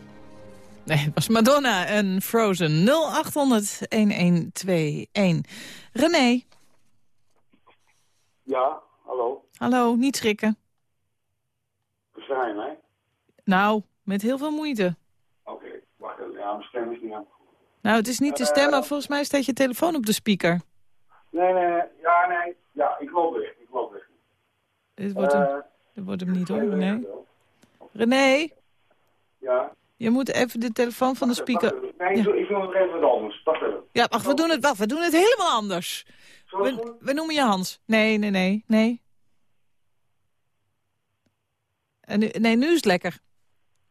Nee, het was Madonna en Frozen. 0800-1121. René, Ja, hallo. hallo, niet schrikken. Versta je mij? Nou, met heel veel moeite. Oké, wacht even. Ja, mijn stem is niet aan. Nou, het is niet de stem, maar volgens mij staat je telefoon op de speaker. Nee, nee, nee. Ja, nee. Ja, ik loop weg. Ik loop weg. Dit wordt hem, Eh, dit wordt hem niet hoor, René. René, Ja. je moet even de telefoon van de speaker... Nee, ik doe- ik doe nog even wat anders. Wacht even. Ja, wacht, we doen het, wacht, we doen het helemaal anders. We, we noemen je Hans. Nee, nee, nee, nee. En nu, nee, nu is het lekker.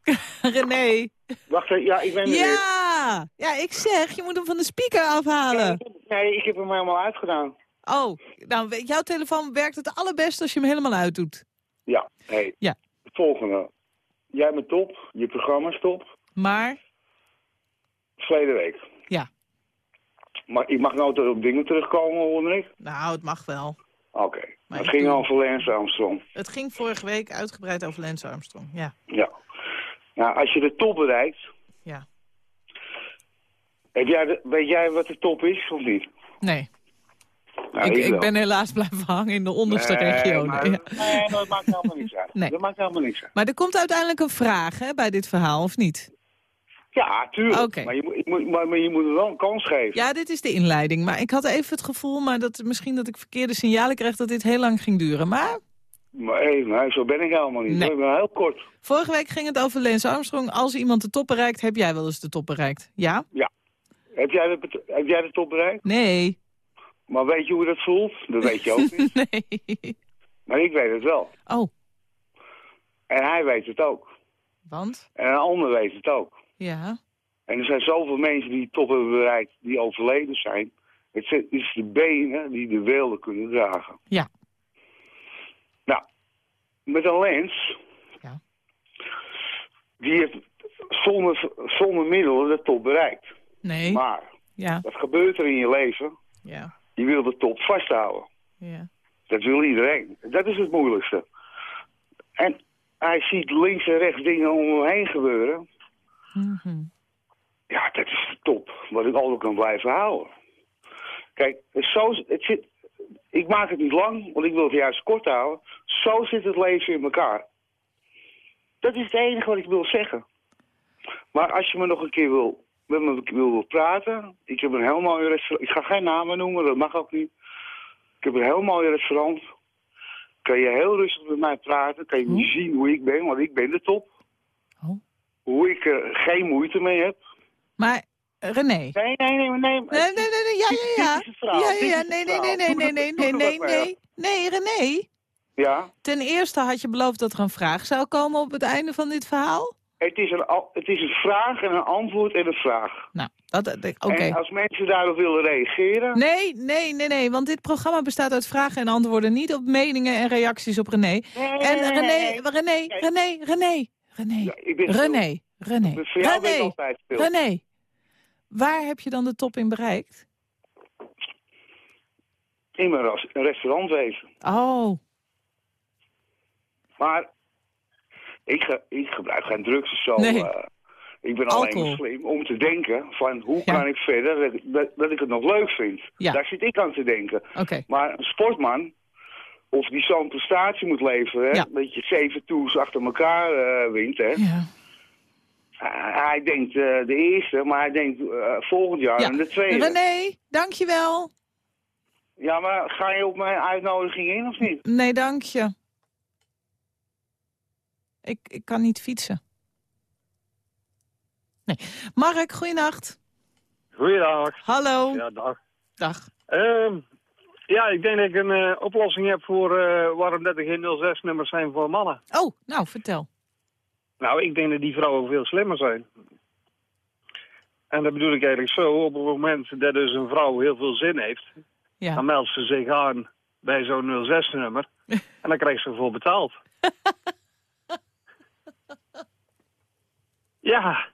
René. Wacht even. Ja, ik ben er weer. Ja! Ja, ik zeg, je moet hem van de speaker afhalen. Nee, ik heb hem helemaal uitgedaan. Oh, nou, jouw telefoon werkt het allerbest als je hem helemaal uitdoet. Ja, hey. Ja. Het volgende. Jij bent top. Je programma is top. Maar, Verleden week. ja, Maar ik mag nou op dingen terugkomen, hoor ik. nou, het mag wel. Oké. Het ging doe- over Lance Armstrong. Het ging vorige week uitgebreid over Lance Armstrong, ja. Ja. Nou, als je de top bereikt... Ja. Heb jij de- weet jij wat de top is, of niet? Nee, Nou, ik, ik ben helaas blijven hangen in de onderste Nee, regionen. maar- ja. Nee, dat maakt helemaal niks uit. Nee. Dat maakt helemaal niks uit. Maar er komt uiteindelijk een vraag hè, bij dit verhaal, of niet? Ja, tuurlijk. Maar, je moet, je moet, maar, je moet er wel een kans geven. Ja, dit is de inleiding. Maar ik had even het gevoel, maar dat, misschien dat ik verkeerde signalen kreeg... dat dit heel lang ging duren. Maar Maar nee, zo ben ik helemaal niet. Nee. Ik ben heel kort. vorige week ging het over Lance Armstrong. Als iemand de top bereikt, heb jij wel eens de top bereikt? Ja? Ja. Heb jij, de, heb jij de top bereikt? Nee. Maar weet je hoe dat voelt? Dat weet je ook niet. nee. Maar ik weet het wel. Oh, En hij weet het ook. want? En een ander weet het ook. Ja. En er zijn zoveel mensen die top hebben bereikt, die overleden zijn. Het is de benen die de weelde kunnen dragen. Ja. Nou, met een lens... Ja. Die heeft zonder, zonder middelen de top bereikt. Nee. Maar, Ja. wat gebeurt er in je leven? Ja. Je wil de top vasthouden. Ja. Dat wil iedereen. Dat is het moeilijkste. En hij ziet links en rechts dingen om hem heen gebeuren. Mhm. Ja, dat is de top. Wat ik altijd kan blijven houden. Kijk, zo, het zit, ik maak het niet lang, want ik wil het juist kort houden. Zo zit het leven in elkaar. Dat is het enige wat ik wil zeggen. Maar als je me nog een keer wil, met me wil, praten... Ik heb een heel mooi restaurant. Ik ga geen namen noemen, dat mag ook niet. Ik heb een heel mooi restaurant. Kan je heel rustig met mij praten. Kan je zien hoe ik ben, want ik ben de top. Oh. Hoe ik er geen moeite mee heb. Maar, eh, René. Nee, nee, nee, nee. Nee, nee, nee, nee, ja, ja, ja. Dit Ja, ja, nee, nee, nee, nee, nee, nee, nee, nee, mee, nee. Nee, René. Ja, Ten eerste had je beloofd dat er een vraag zou komen op het einde van dit verhaal. Het is, een, het is een vraag en een antwoord en een vraag. Nou, dat, oké. En als mensen daarop willen reageren... Nee, nee, nee, nee, want dit programma bestaat uit vragen en antwoorden, niet op meningen en reacties op René. En René, René, René, René, René, Ja, ik ben René, René, René, stil. René. Waar heb je dan de top in bereikt? In mijn restaurantwezen. Oh, Maar ik, ge- ik gebruik geen drugs of zo. Nee. eh. ik ben Alcohol. alleen maar slim om te denken van hoe Ja. kan ik verder dat, ik- dat, dat ik het nog leuk vind. Ja. Daar zit ik aan te denken. Maar een sportman, of die zo'n prestatie moet leveren, Ja. dat je zeven tours achter elkaar eh, wint, hè. Ja. Uh, hij denkt eh, de eerste, maar hij denkt volgend jaar Ja. aan de tweede. René, dankjewel. Ja, maar ga je op mijn uitnodiging in of niet? Nee, dank je. Ik, ik kan niet fietsen. Nee. Mark, goeienacht. Goeiedag. Hallo. Ja, dag. Dag. Ehm, ja, ik denk dat ik een eh, oplossing heb voor eh, waarom dat er geen 06-nummers zijn voor mannen. Oh, nou, vertel. Nou, ik denk dat die vrouwen veel slimmer zijn. En dat bedoel ik eigenlijk zo, op het moment dat dus een vrouw heel veel zin heeft, Ja. dan meldt ze zich aan bij zo'n 06-nummer en dan krijgt ze ervoor betaald. ja,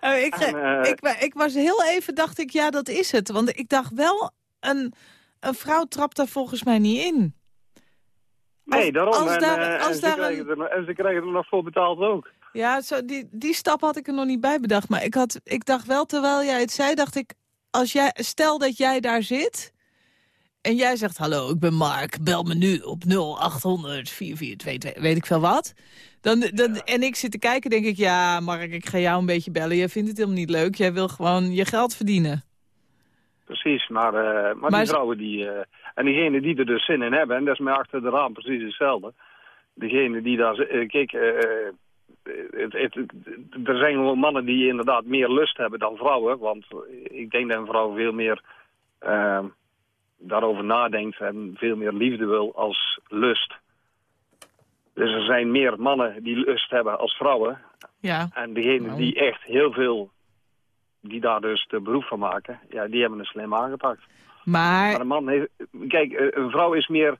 Eh, ik, En, eh, ik, ik was heel even, dacht ik, ja, dat is het. Want ik dacht wel, een, een vrouw trapt daar volgens mij niet in. Nee, daarom. als en, daar- eh, als en, daar ze krijgen een- er, nog- en ze krijgen er nog voor betaald ook. Ja, zo, die, die stap had ik er nog niet bij bedacht. Maar ik, had, ik dacht wel, terwijl jij het zei, dacht ik... Als jij, stel dat jij daar zit en jij zegt... Hallo, ik ben Mark, bel me nu op 0800 4422, weet ik veel wat. Dan, dan, En ik zit te kijken, denk ik... Ja, Mark, ik ga jou een beetje bellen. Jij vindt het helemaal niet leuk. Jij wil gewoon je geld verdienen. Precies, maar, eh, maar, Maar die vrouwen die... eh, en diegenen die er dus zin in hebben, en dat is mij achter de raam precies hetzelfde. Degene die daar... eh, kijk, het, het, het- er zijn gewoon mannen die inderdaad meer lust hebben dan vrouwen. Want ik denk dat een vrouw veel meer daarover nadenkt en veel meer liefde wil als lust. Dus er zijn meer mannen die lust hebben als vrouwen. Ja. En degenen die echt heel veel, die daar dus de beroep van maken, ja, die hebben het slim aangepakt. Maar, Maar een man heeft, kijk, eh, een vrouw is meer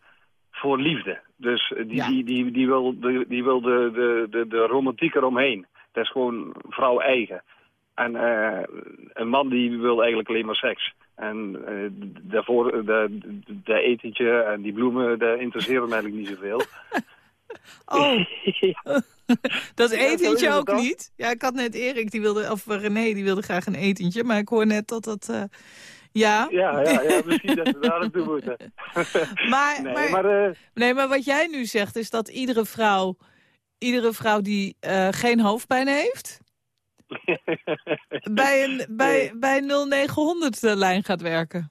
voor liefde. Dus eh, die, Ja. die, die, die wil, de, die wil de, de, de, de romantiek eromheen. Dat is gewoon vrouw eigen. En eh, een man die wil eigenlijk alleen maar seks. En eh, daarvoor, de, de, de etentje en die bloemen, dat interesseert hem eigenlijk niet zoveel. oh, dat Ja, etentje ook niet. Ja, ik had net Erik, die wilde, of René, die wilde graag een etentje. Maar ik hoor net dat dat... eh, ja. Ja, ja, ja, misschien dat we daar naartoe moeten. Maar, nee, maar, maar, eh, nee, maar wat jij nu zegt is dat iedere vrouw, iedere vrouw die eh, geen hoofdpijn heeft... bij een bij, bij 0900 de lijn gaat werken.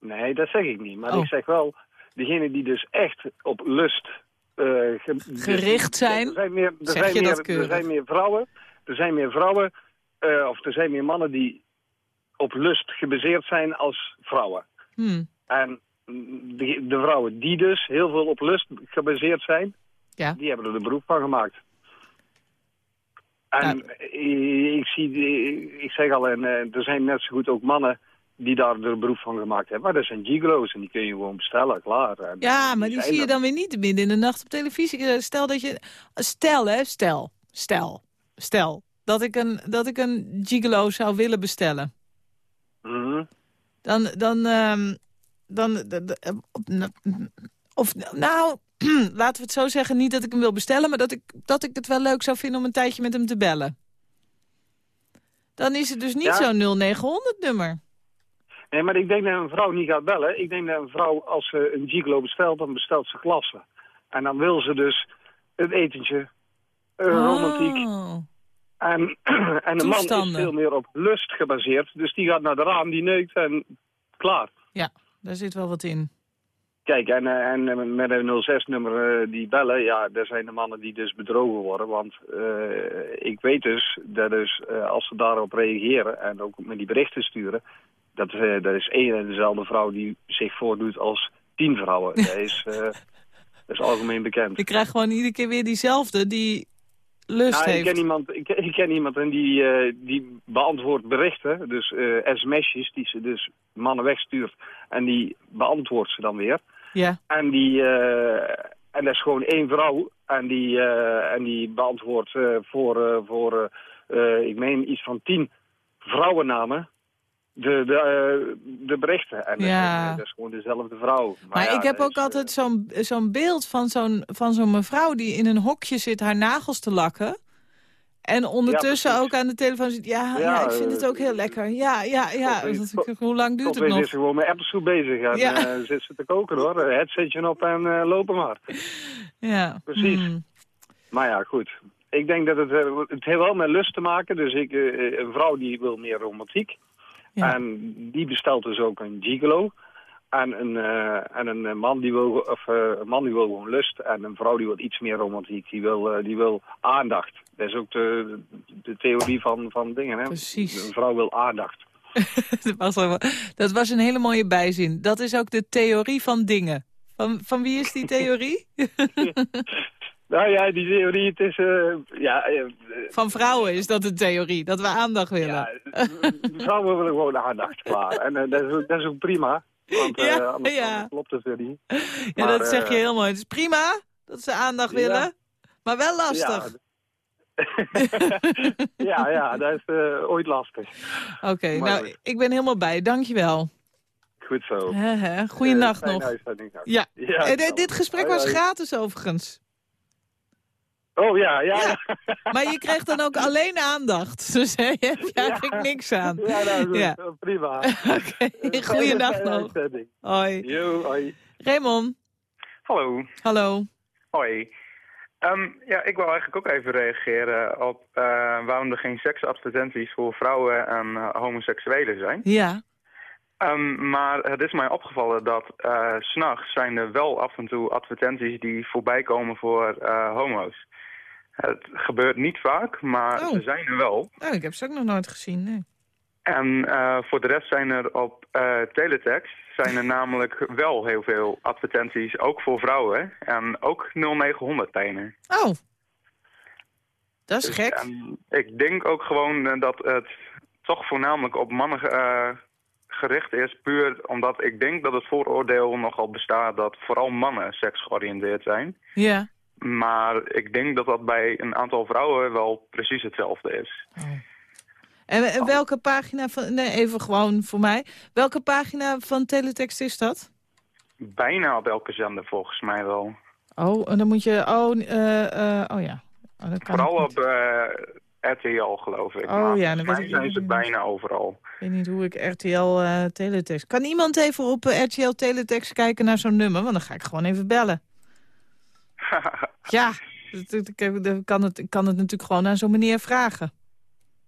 Nee, dat zeg ik niet. Maar Oh. ik zeg wel, degene die dus echt op lust... eh, ge- Gericht zijn? Er zijn meer, er Zeg zijn je meer, dat er keurig? zijn meer vrouwen, er zijn meer vrouwen, eh, of er zijn meer mannen die op lust gebaseerd zijn als vrouwen. Hmm. En de, de vrouwen die dus heel veel op lust gebaseerd zijn, Ja. die hebben er een beroep van gemaakt. En ik, ik zie, ik zeg al, en, eh, er zijn net zo goed ook mannen die daar er beroep van gemaakt hebben. Maar dat zijn gigolo's en die kun je gewoon bestellen, klaar. En Ja, maar die zie je dan weer niet midden in de nacht op televisie. Eh, Stel dat je... Stel, hè, stel, stel, stel... Dat ik een, dat ik een gigolo zou willen bestellen. Mhm. Dan, dan, ehm, dan, eh, of nou, laten we het zo zeggen, niet dat ik hem wil bestellen, maar dat ik, dat ik het wel leuk zou vinden om een tijdje met hem te bellen. Dan is het dus niet Ja. zo'n 0900 nummer. Nee, maar ik denk dat een vrouw niet gaat bellen. Ik denk dat een vrouw, als ze een gigolo bestelt, dan bestelt ze klasse. En dan wil ze dus een etentje, een romantiek. Oh. En, en de man is veel meer op lust gebaseerd. Dus die gaat naar de raam, die neukt en klaar. Ja, daar zit wel wat in. Kijk, en, eh, en eh, met een 06-nummer die bellen, ja, daar zijn de mannen die dus bedrogen worden. Want eh, ik weet dus dat dus, eh, als ze daarop reageren en ook met die berichten sturen... dat, eh, dat is één en dezelfde vrouw die zich voordoet als tien vrouwen. dat, is, eh, dat is algemeen bekend. Ik krijg gewoon iedere keer weer diezelfde die lust Nou, ik, heeft. ken iemand, ik, ik ken iemand en die, eh, die beantwoordt berichten, dus eh sms'jes die ze dus mannen wegstuurt. En die beantwoordt ze dan weer. Ja. En, die, eh, en dat is gewoon één vrouw. En die, eh, en die beantwoordt eh, voor, voor ik meen, iets van tien vrouwennamen de, de, de berichten. En dat- Ja. dat, is gewoon dezelfde vrouw. Maar ja, ik heb ook is, altijd zo'n zo'n beeld van zo'n van zo'n mevrouw die in een hokje zit haar nagels te lakken. En ondertussen ook aan de telefoon zit. Ja, ja, Ja, ik vind het eh, ook heel lekker. Ja, ja, ja. tot- hoe lang duurt het is nog? ze gewoon met appelsoep bezig. En Ja. eh, zit ze te koken hoor. Headsetje op en eh, lopen maar. Ja. Precies. Hmm. Maar ja, goed. Ik denk dat het, het heeft wel met lust te maken. Dus ik, een vrouw die wil meer romantiek. En die bestelt dus ook een gigolo. En een, eh, en een man die wil, of, eh, een man die wil gewoon lust. En een vrouw die wil iets meer romantiek. Die wil, eh, die wil aandacht. Dat is ook de, de theorie van, van dingen. Hè? Precies. Een vrouw wil aandacht. dat, was wel- dat was een hele mooie bijzin. Dat is ook de theorie van dingen. Van, van wie is die theorie? Nou ja, die theorie, het is... eh, ja, eh, van vrouwen is dat een theorie. Dat we aandacht willen. Ja, vrouwen willen gewoon aandacht, klaar. En eh, dat, is, dat is ook prima. Want eh, Ja, anders, ja. klopt het weer niet. ja, Maar, dat zeg je eh, heel mooi. Het is prima dat ze aandacht Ja. willen. Maar wel lastig. Ja, ja, dat is eh, ooit lastig. Oké, nou, ik ben helemaal bij. Dankjewel. goed zo. Goeienacht nog. Ja. Ja, dit gesprek was gratis overigens. Oh ja, ja. Maar je kreeg dan ook alleen aandacht. Dus daar heb je eigenlijk niks aan. Ja, nou. Ja. prima. Oké, goeienacht nog. Hoi. Jo, hoi. Raymond. Hallo. Hallo. Hoi. Ehm, ja, ik wil eigenlijk ook even reageren op eh, waarom er geen seksadvertenties voor vrouwen en eh, homoseksuelen zijn. Ja. Ehm, maar het is mij opgevallen dat s s'nachts zijn er wel af en toe advertenties die voorbij komen voor eh, homo's. Het gebeurt niet vaak, maar Oh. ze zijn er wel. Oh, ik heb ze ook nog nooit gezien, nee. En eh, voor de rest zijn er op teletext zijn er namelijk wel heel veel advertenties, ook voor vrouwen. En ook 0900 lijnen. Oh. Dat is Dus, gek. en ik denk ook gewoon dat het toch voornamelijk op mannen gericht is. Puur omdat ik denk dat het vooroordeel nogal bestaat dat vooral mannen seksgeoriënteerd zijn. Ja. Maar ik denk dat dat bij een aantal vrouwen wel precies hetzelfde is. En, en welke pagina van... Nee, even gewoon voor mij. Welke pagina van teletext is dat? Bijna op elke zender volgens mij wel. Oh, en dan moet je... Oh, eh, eh, oh ja. Oh, Vooral op eh, RTL geloof ik. Oh, maar ja, dan weet ik- zijn ze bijna overal. Ik weet niet hoe ik RTL eh, teletext... Kan iemand even op eh, RTL teletext kijken naar zo'n nummer? Want dan ga ik gewoon even bellen. ja, ik kan het, ik kan het natuurlijk gewoon aan zo'n meneer vragen.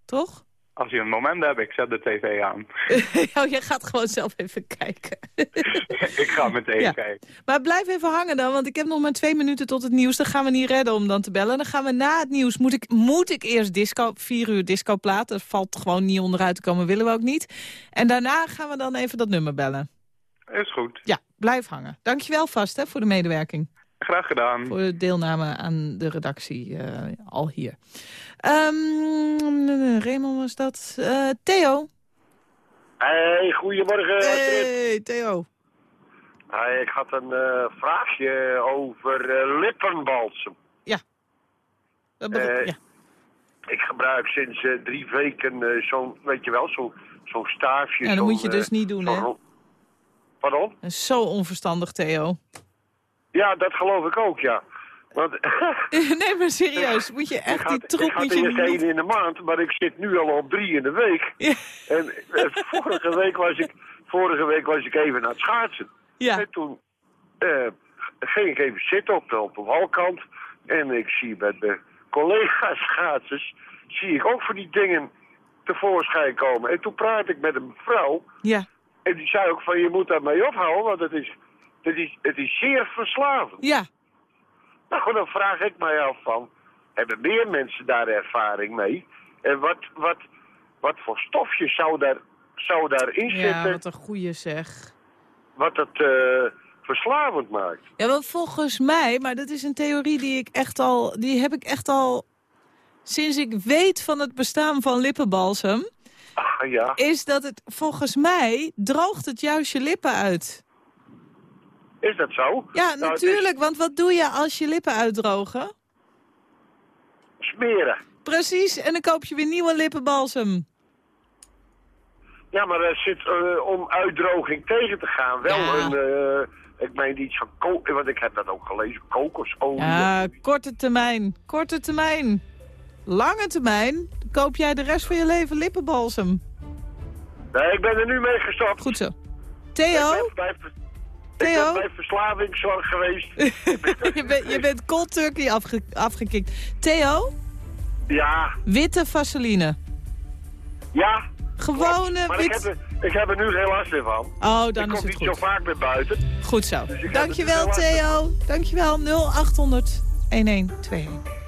Toch? Als je een moment hebt, ik zet de tv aan. oh, jij gaat gewoon zelf even kijken. ik ga meteen Ja. kijken. Maar blijf even hangen dan, want ik heb nog maar twee minuten tot het nieuws. Dan gaan we niet redden om dan te bellen. Dan gaan we na het nieuws, moet ik, moet ik eerst disco, vier uur disco platen. Dat valt gewoon niet onderuit te komen, willen we ook niet. En daarna gaan we dan even dat nummer bellen. Is goed. Ja, blijf hangen. Dankjewel vast hè, voor de medewerking. Graag gedaan. Voor de deelname aan de redactie eh, al hier. Ehm Raymond was dat. Eh, Theo. Hey, goedemorgen. Hey, Theo. Hey, ik had een eh, vraagje over lippenbalsem. Eh, ja. Ik gebruik sinds eh, drie weken eh, zo'n, weet je wel, zo'n zo'n staafje. Ja, dat moet je dus niet doen, hè? Pardon? Dat is zo onverstandig, Theo. Ja, dat geloof ik ook, ja. Want, nee, maar serieus. Moet je echt die troep ik had moet je eerst één in de maand, maar ik zit nu al op drie in de week. En eh, vorige, week was ik, vorige week was ik even naar het schaatsen. Ja. En toen eh, ging ik even zitten op de, op de walkant. En ik zie bij de collega's schaatsers, zie ik ook voor die dingen tevoorschijn komen. En toen praat ik met een vrouw. Ja. En die zei ook van, je moet daarmee ophouden, want het is, het is, het is zeer verslavend. Ja. Nou, dan vraag ik mij af van, hebben meer mensen daar ervaring mee? En wat, wat, wat voor stofjes zou, daar, zou daarin Ja, zitten, wat een goeie zeg. wat het eh, verslavend maakt? Ja, wel volgens mij, maar dat is een theorie die ik echt al, die heb ik echt al sinds ik weet van het bestaan van lippenbalsem, Ah, ja. is dat het volgens mij droogt het juist je lippen uit. Is dat zo? Ja, Nou, natuurlijk, want wat doe je als je lippen uitdrogen? smeren. Precies, en dan koop je weer nieuwe lippenbalsem. Ja, maar er zit eh, om uitdroging tegen te gaan wel Ja. een... eh, ik meen iets van ko want ik heb dat ook gelezen, kokosolie. Ja, korte termijn, korte termijn. Lange termijn koop jij de rest van je leven lippenbalsem. Nee, ik ben er nu mee gestopt. Goed zo. Theo? Ik ben bij, Theo? ik ben bij verslavingszorg geweest. je, bent je bent cold turkey afge afgekikt. Theo? Ja. Witte vaseline. Ja. Gewone Maar ik heb, er, ik heb er nu geen last meer van. Oh, ik dan kom is het niet goed. zo vaak meer buiten. Goed zo. Dus ik Dankjewel, Theo. Dankjewel. 0800 1121.